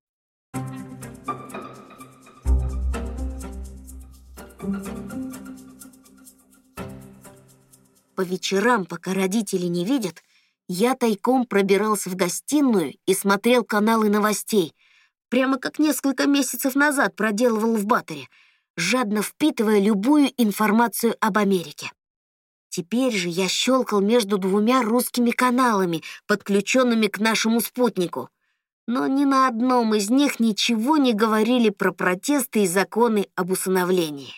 По вечерам, пока родители не видят, я тайком пробирался в гостиную и смотрел каналы новостей, прямо как несколько месяцев назад проделывал в Баттере, жадно впитывая любую информацию об Америке. Теперь же я щелкал между двумя русскими каналами, подключенными к нашему спутнику. Но ни на одном из них ничего не говорили про протесты и законы об усыновлении.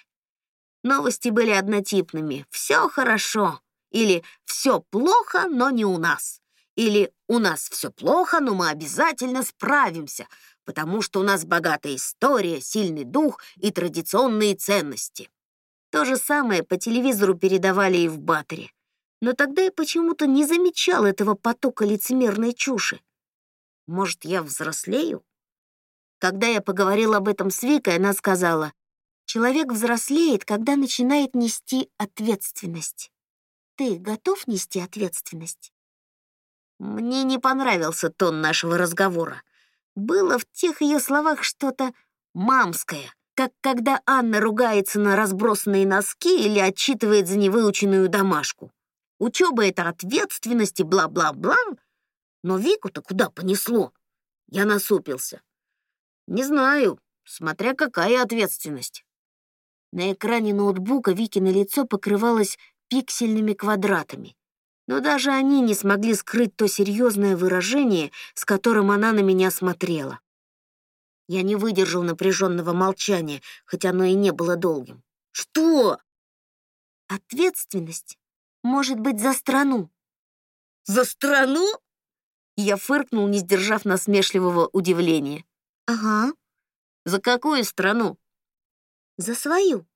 Новости были однотипными. Все хорошо или «все плохо, но не у нас», Или «У нас все плохо, но мы обязательно справимся, потому что у нас богатая история, сильный дух и традиционные ценности». То же самое по телевизору передавали и в Баттере. Но тогда я почему-то не замечал этого потока лицемерной чуши. Может, я взрослею? Когда я поговорил об этом с Викой, она сказала, «Человек взрослеет, когда начинает нести ответственность. Ты готов нести ответственность?» Мне не понравился тон нашего разговора. Было в тех ее словах что-то мамское, как когда Анна ругается на разбросанные носки или отчитывает за невыученную домашку. Учеба — это ответственность и бла-бла-бла. Но Вику-то куда понесло? Я насупился. Не знаю, смотря какая ответственность. На экране ноутбука Викино лицо покрывалось пиксельными квадратами. Но даже они не смогли скрыть то серьезное выражение, с которым она на меня смотрела. Я не выдержал напряженного молчания, хотя оно и не было долгим. «Что?» «Ответственность может быть за страну». «За страну?» Я фыркнул, не сдержав насмешливого удивления. «Ага». «За какую страну?» «За свою».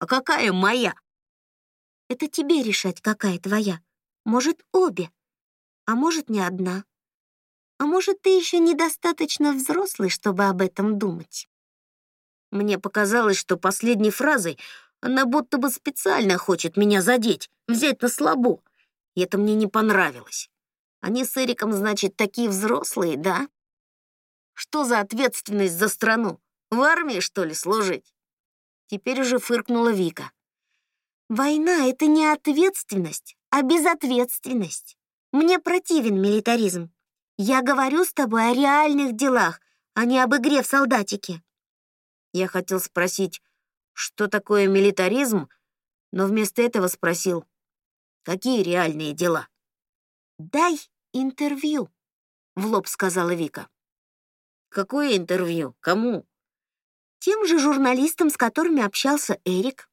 «А какая моя?» «Это тебе решать, какая твоя. Может, обе, а может, не одна. А может, ты еще недостаточно взрослый, чтобы об этом думать?» Мне показалось, что последней фразой она будто бы специально хочет меня задеть, взять на слабо. И это мне не понравилось. Они с Эриком, значит, такие взрослые, да? Что за ответственность за страну? В армии, что ли, служить? Теперь уже фыркнула Вика. Война — это не ответственность, а безответственность. Мне противен милитаризм. Я говорю с тобой о реальных делах, а не об игре в солдатики. Я хотел спросить, что такое милитаризм, но вместо этого спросил, какие реальные дела? «Дай интервью», — в лоб сказала Вика. Какое интервью? Кому? Тем же журналистам, с которыми общался Эрик.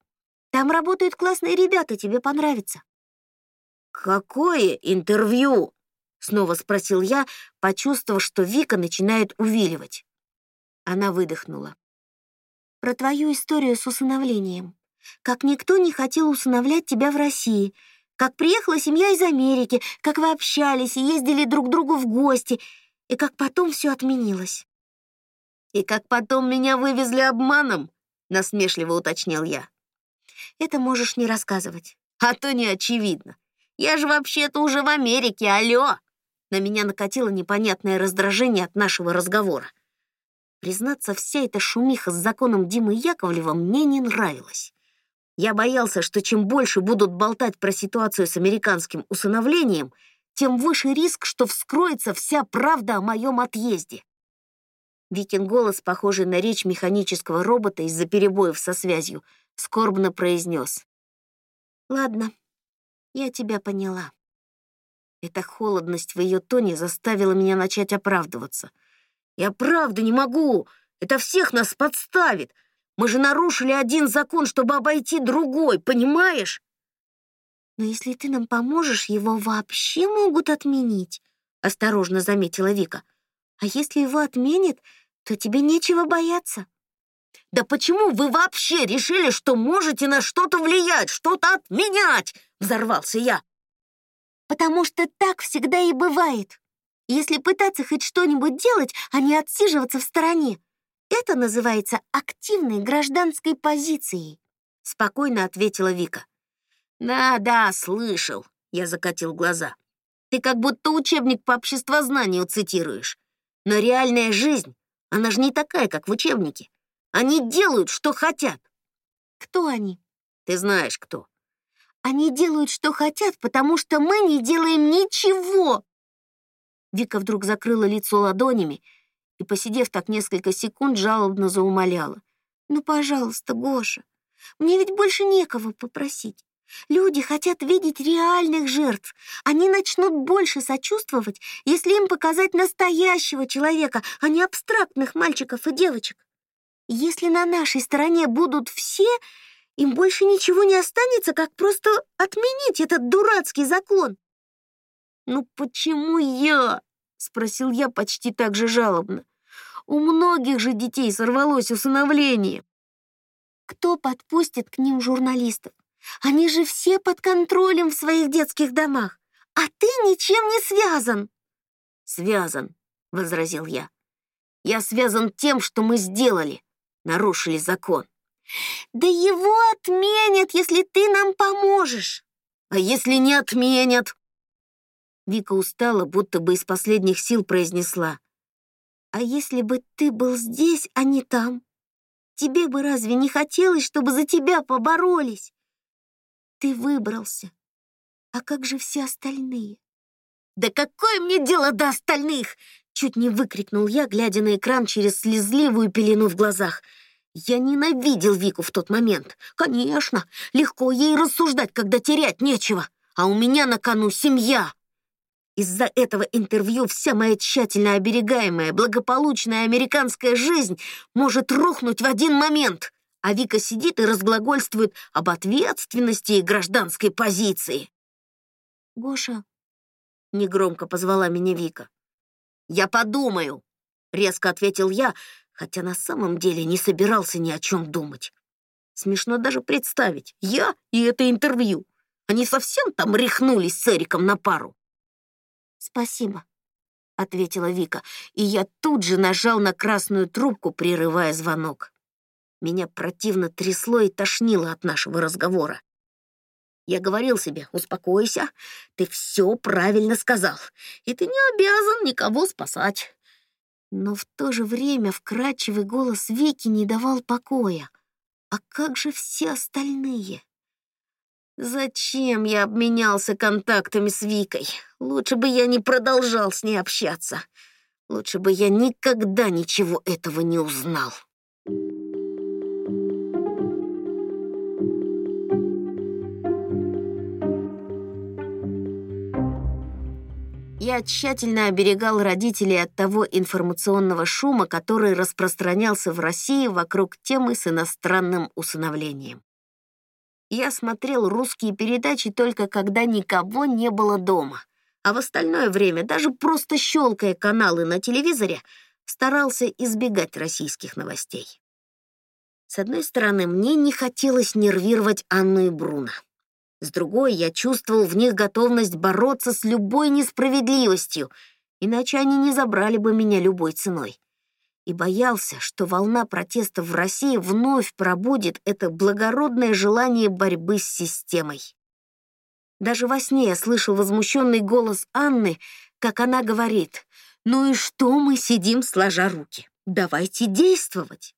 Там работают классные ребята, тебе понравится. Какое интервью? Снова спросил я, почувствовав, что Вика начинает увиливать. Она выдохнула. Про твою историю с усыновлением. Как никто не хотел усыновлять тебя в России. Как приехала семья из Америки, как вы общались и ездили друг к другу в гости, и как потом все отменилось. «И как потом меня вывезли обманом?» — насмешливо уточнил я. «Это можешь не рассказывать». «А то не очевидно. Я же вообще-то уже в Америке, алло!» На меня накатило непонятное раздражение от нашего разговора. Признаться, вся эта шумиха с законом Димы Яковлева мне не нравилась. Я боялся, что чем больше будут болтать про ситуацию с американским усыновлением, тем выше риск, что вскроется вся правда о моем отъезде. Викин голос, похожий на речь механического робота из-за перебоев со связью, скорбно произнес. «Ладно, я тебя поняла». Эта холодность в ее тоне заставила меня начать оправдываться. «Я правда не могу! Это всех нас подставит! Мы же нарушили один закон, чтобы обойти другой, понимаешь?» «Но если ты нам поможешь, его вообще могут отменить», — осторожно заметила Вика. «А если его отменят, то тебе нечего бояться. Да почему вы вообще решили, что можете на что-то влиять, что-то отменять? Взорвался я. Потому что так всегда и бывает. Если пытаться хоть что-нибудь делать, а не отсиживаться в стороне, это называется активной гражданской позицией, спокойно ответила Вика. Да, да, слышал, я закатил глаза. Ты как будто учебник по обществознанию цитируешь. Но реальная жизнь она же не такая, как в учебнике. Они делают, что хотят. Кто они? Ты знаешь, кто. Они делают, что хотят, потому что мы не делаем ничего. Вика вдруг закрыла лицо ладонями и, посидев так несколько секунд, жалобно заумоляла. «Ну, пожалуйста, Гоша, мне ведь больше некого попросить. Люди хотят видеть реальных жертв. Они начнут больше сочувствовать, если им показать настоящего человека, а не абстрактных мальчиков и девочек. Если на нашей стороне будут все, им больше ничего не останется, как просто отменить этот дурацкий закон. «Ну почему я?» — спросил я почти так же жалобно. «У многих же детей сорвалось усыновление». «Кто подпустит к ним журналистов? Они же все под контролем в своих детских домах, а ты ничем не связан». «Связан», — возразил я. «Я связан тем, что мы сделали, нарушили закон». «Да его отменят, если ты нам поможешь». «А если не отменят?» Вика устала, будто бы из последних сил произнесла. «А если бы ты был здесь, а не там? Тебе бы разве не хотелось, чтобы за тебя поборолись? Ты выбрался. А как же все остальные?» «Да какое мне дело до остальных?» Чуть не выкрикнул я, глядя на экран через слезливую пелену в глазах. Я ненавидел Вику в тот момент. Конечно, легко ей рассуждать, когда терять нечего. А у меня на кону семья. Из-за этого интервью вся моя тщательно оберегаемая, благополучная американская жизнь может рухнуть в один момент. А Вика сидит и разглагольствует об ответственности и гражданской позиции. «Гоша, Негромко позвала меня Вика. «Я подумаю», — резко ответил я, хотя на самом деле не собирался ни о чем думать. Смешно даже представить, я и это интервью. Они совсем там рехнулись с Эриком на пару. «Спасибо», — ответила Вика, и я тут же нажал на красную трубку, прерывая звонок. Меня противно трясло и тошнило от нашего разговора. Я говорил себе, успокойся, ты все правильно сказал, и ты не обязан никого спасать. Но в то же время вкрадчивый голос Вики не давал покоя. А как же все остальные? Зачем я обменялся контактами с Викой? Лучше бы я не продолжал с ней общаться. Лучше бы я никогда ничего этого не узнал. Я тщательно оберегал родителей от того информационного шума, который распространялся в России вокруг темы с иностранным усыновлением. Я смотрел русские передачи только когда никого не было дома, а в остальное время, даже просто щелкая каналы на телевизоре, старался избегать российских новостей. С одной стороны, мне не хотелось нервировать Анну и Бруно. С другой, я чувствовал в них готовность бороться с любой несправедливостью, иначе они не забрали бы меня любой ценой. И боялся, что волна протестов в России вновь пробудет это благородное желание борьбы с системой. Даже во сне я слышал возмущенный голос Анны, как она говорит, «Ну и что мы сидим, сложа руки? Давайте действовать!»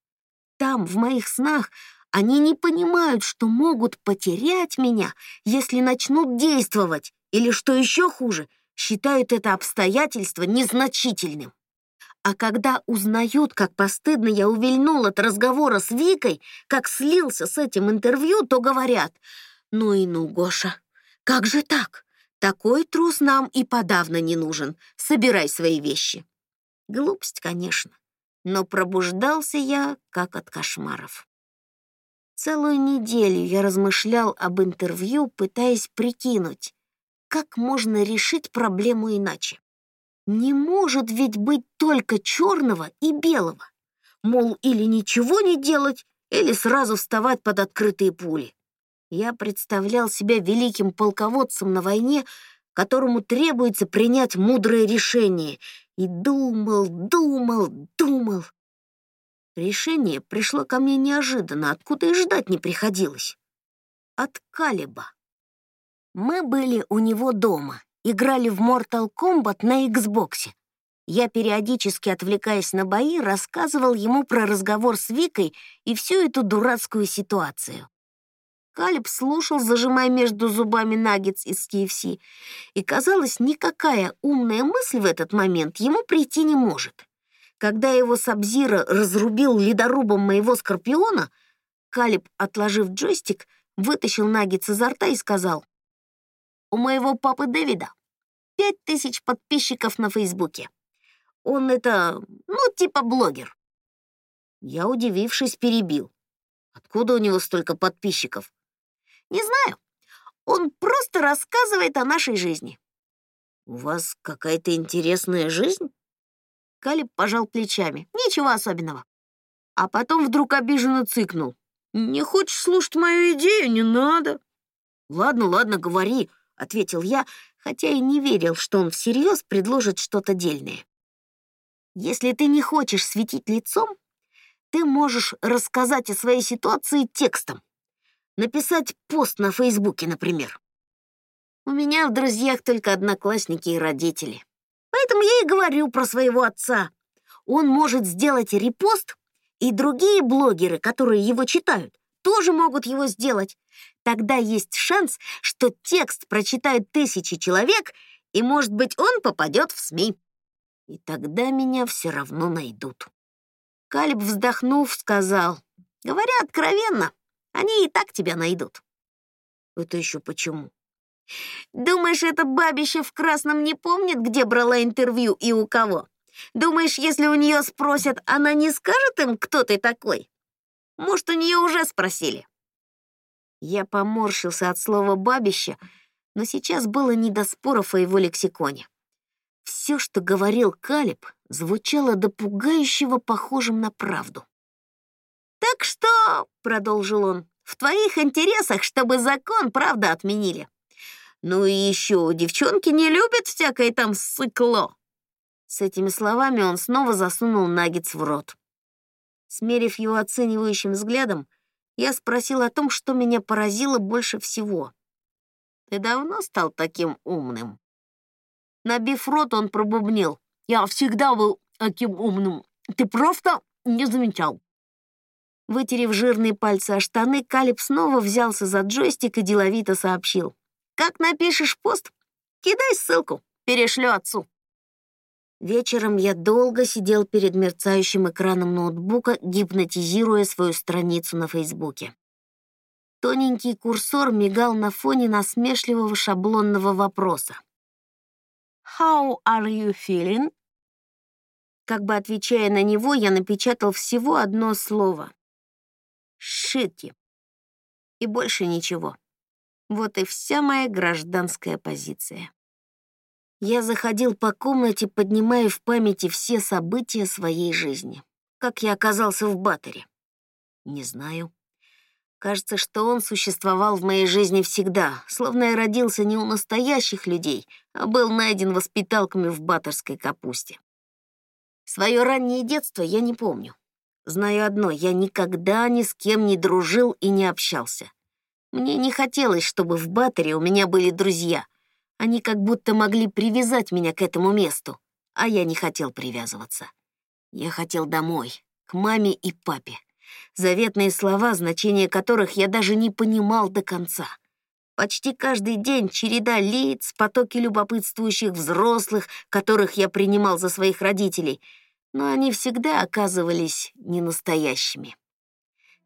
Там, в моих снах, они не понимают, что могут потерять меня, если начнут действовать, или, что еще хуже, считают это обстоятельство незначительным. А когда узнают, как постыдно я увильнул от разговора с Викой, как слился с этим интервью, то говорят, «Ну и ну, Гоша, как же так? Такой трус нам и подавно не нужен. Собирай свои вещи». Глупость, конечно, но пробуждался я, как от кошмаров. Целую неделю я размышлял об интервью, пытаясь прикинуть, как можно решить проблему иначе. Не может ведь быть только черного и белого. Мол, или ничего не делать, или сразу вставать под открытые пули. Я представлял себя великим полководцем на войне, которому требуется принять мудрое решение, и думал, думал, думал. Решение пришло ко мне неожиданно, откуда и ждать не приходилось. От Калиба. Мы были у него дома, играли в Mortal Kombat на Xbox. Я, периодически отвлекаясь на бои, рассказывал ему про разговор с Викой и всю эту дурацкую ситуацию. Калиб слушал, зажимая между зубами наггетс из KFC, и, казалось, никакая умная мысль в этот момент ему прийти не может. Когда его Сабзира разрубил ледорубом моего Скорпиона, Калиб, отложив джойстик, вытащил наггетс изо рта и сказал, «У моего папы Дэвида пять тысяч подписчиков на Фейсбуке. Он это, ну, типа блогер». Я, удивившись, перебил. Откуда у него столько подписчиков? Не знаю. Он просто рассказывает о нашей жизни. «У вас какая-то интересная жизнь?» Калиб пожал плечами. «Ничего особенного». А потом вдруг обиженно цыкнул. «Не хочешь слушать мою идею? Не надо». «Ладно, ладно, говори», — ответил я, хотя и не верил, что он всерьез предложит что-то дельное. «Если ты не хочешь светить лицом, ты можешь рассказать о своей ситуации текстом. Написать пост на Фейсбуке, например. У меня в друзьях только одноклассники и родители. Поэтому я и говорю про своего отца. Он может сделать репост, и другие блогеры, которые его читают, тоже могут его сделать. Тогда есть шанс, что текст прочитают тысячи человек, и, может быть, он попадет в СМИ. И тогда меня все равно найдут. Калиб, вздохнув, сказал, «Говоря откровенно, они и так тебя найдут». «Это еще почему?» Думаешь, это бабище в красном не помнит, где брала интервью и у кого? Думаешь, если у нее спросят, она не скажет им, кто ты такой? Может, у нее уже спросили?» Я поморщился от слова «бабище», но сейчас было не до споров о его лексиконе. Все, что говорил Калиб, звучало до пугающего похожим на правду. «Так что», — продолжил он, — «в твоих интересах, чтобы закон правда отменили. Ну и еще девчонки не любят всякое там сыкло. С этими словами он снова засунул наггетс в рот. Смерив его оценивающим взглядом, я спросил о том, что меня поразило больше всего. «Ты давно стал таким умным?» Набив рот, он пробубнил. «Я всегда был таким умным. Ты просто не замечал». Вытерев жирные пальцы о штаны, Калиб снова взялся за джойстик и деловито сообщил. Как напишешь пост, кидай ссылку, перешлю отцу. Вечером я долго сидел перед мерцающим экраном ноутбука, гипнотизируя свою страницу на Фейсбуке. Тоненький курсор мигал на фоне насмешливого шаблонного вопроса. «How are you feeling?» Как бы отвечая на него, я напечатал всего одно слово. «Шитти». И больше ничего. Вот и вся моя гражданская позиция. Я заходил по комнате, поднимая в памяти все события своей жизни. Как я оказался в Баттере? Не знаю. Кажется, что он существовал в моей жизни всегда, словно я родился не у настоящих людей, а был найден воспиталками в баттерской капусте. Свое раннее детство я не помню. Знаю одно, я никогда ни с кем не дружил и не общался. Мне не хотелось, чтобы в Баттере у меня были друзья. Они как будто могли привязать меня к этому месту, а я не хотел привязываться. Я хотел домой, к маме и папе. Заветные слова, значение которых я даже не понимал до конца. Почти каждый день череда лиц, потоки любопытствующих взрослых, которых я принимал за своих родителей, но они всегда оказывались ненастоящими.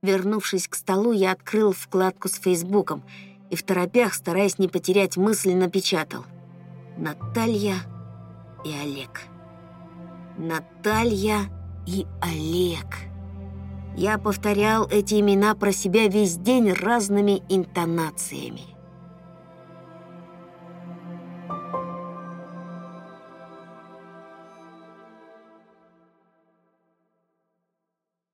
Вернувшись к столу, я открыл вкладку с Фейсбуком и в торопях, стараясь не потерять мысль, напечатал. Наталья и Олег. Наталья и Олег. Я повторял эти имена про себя весь день разными интонациями.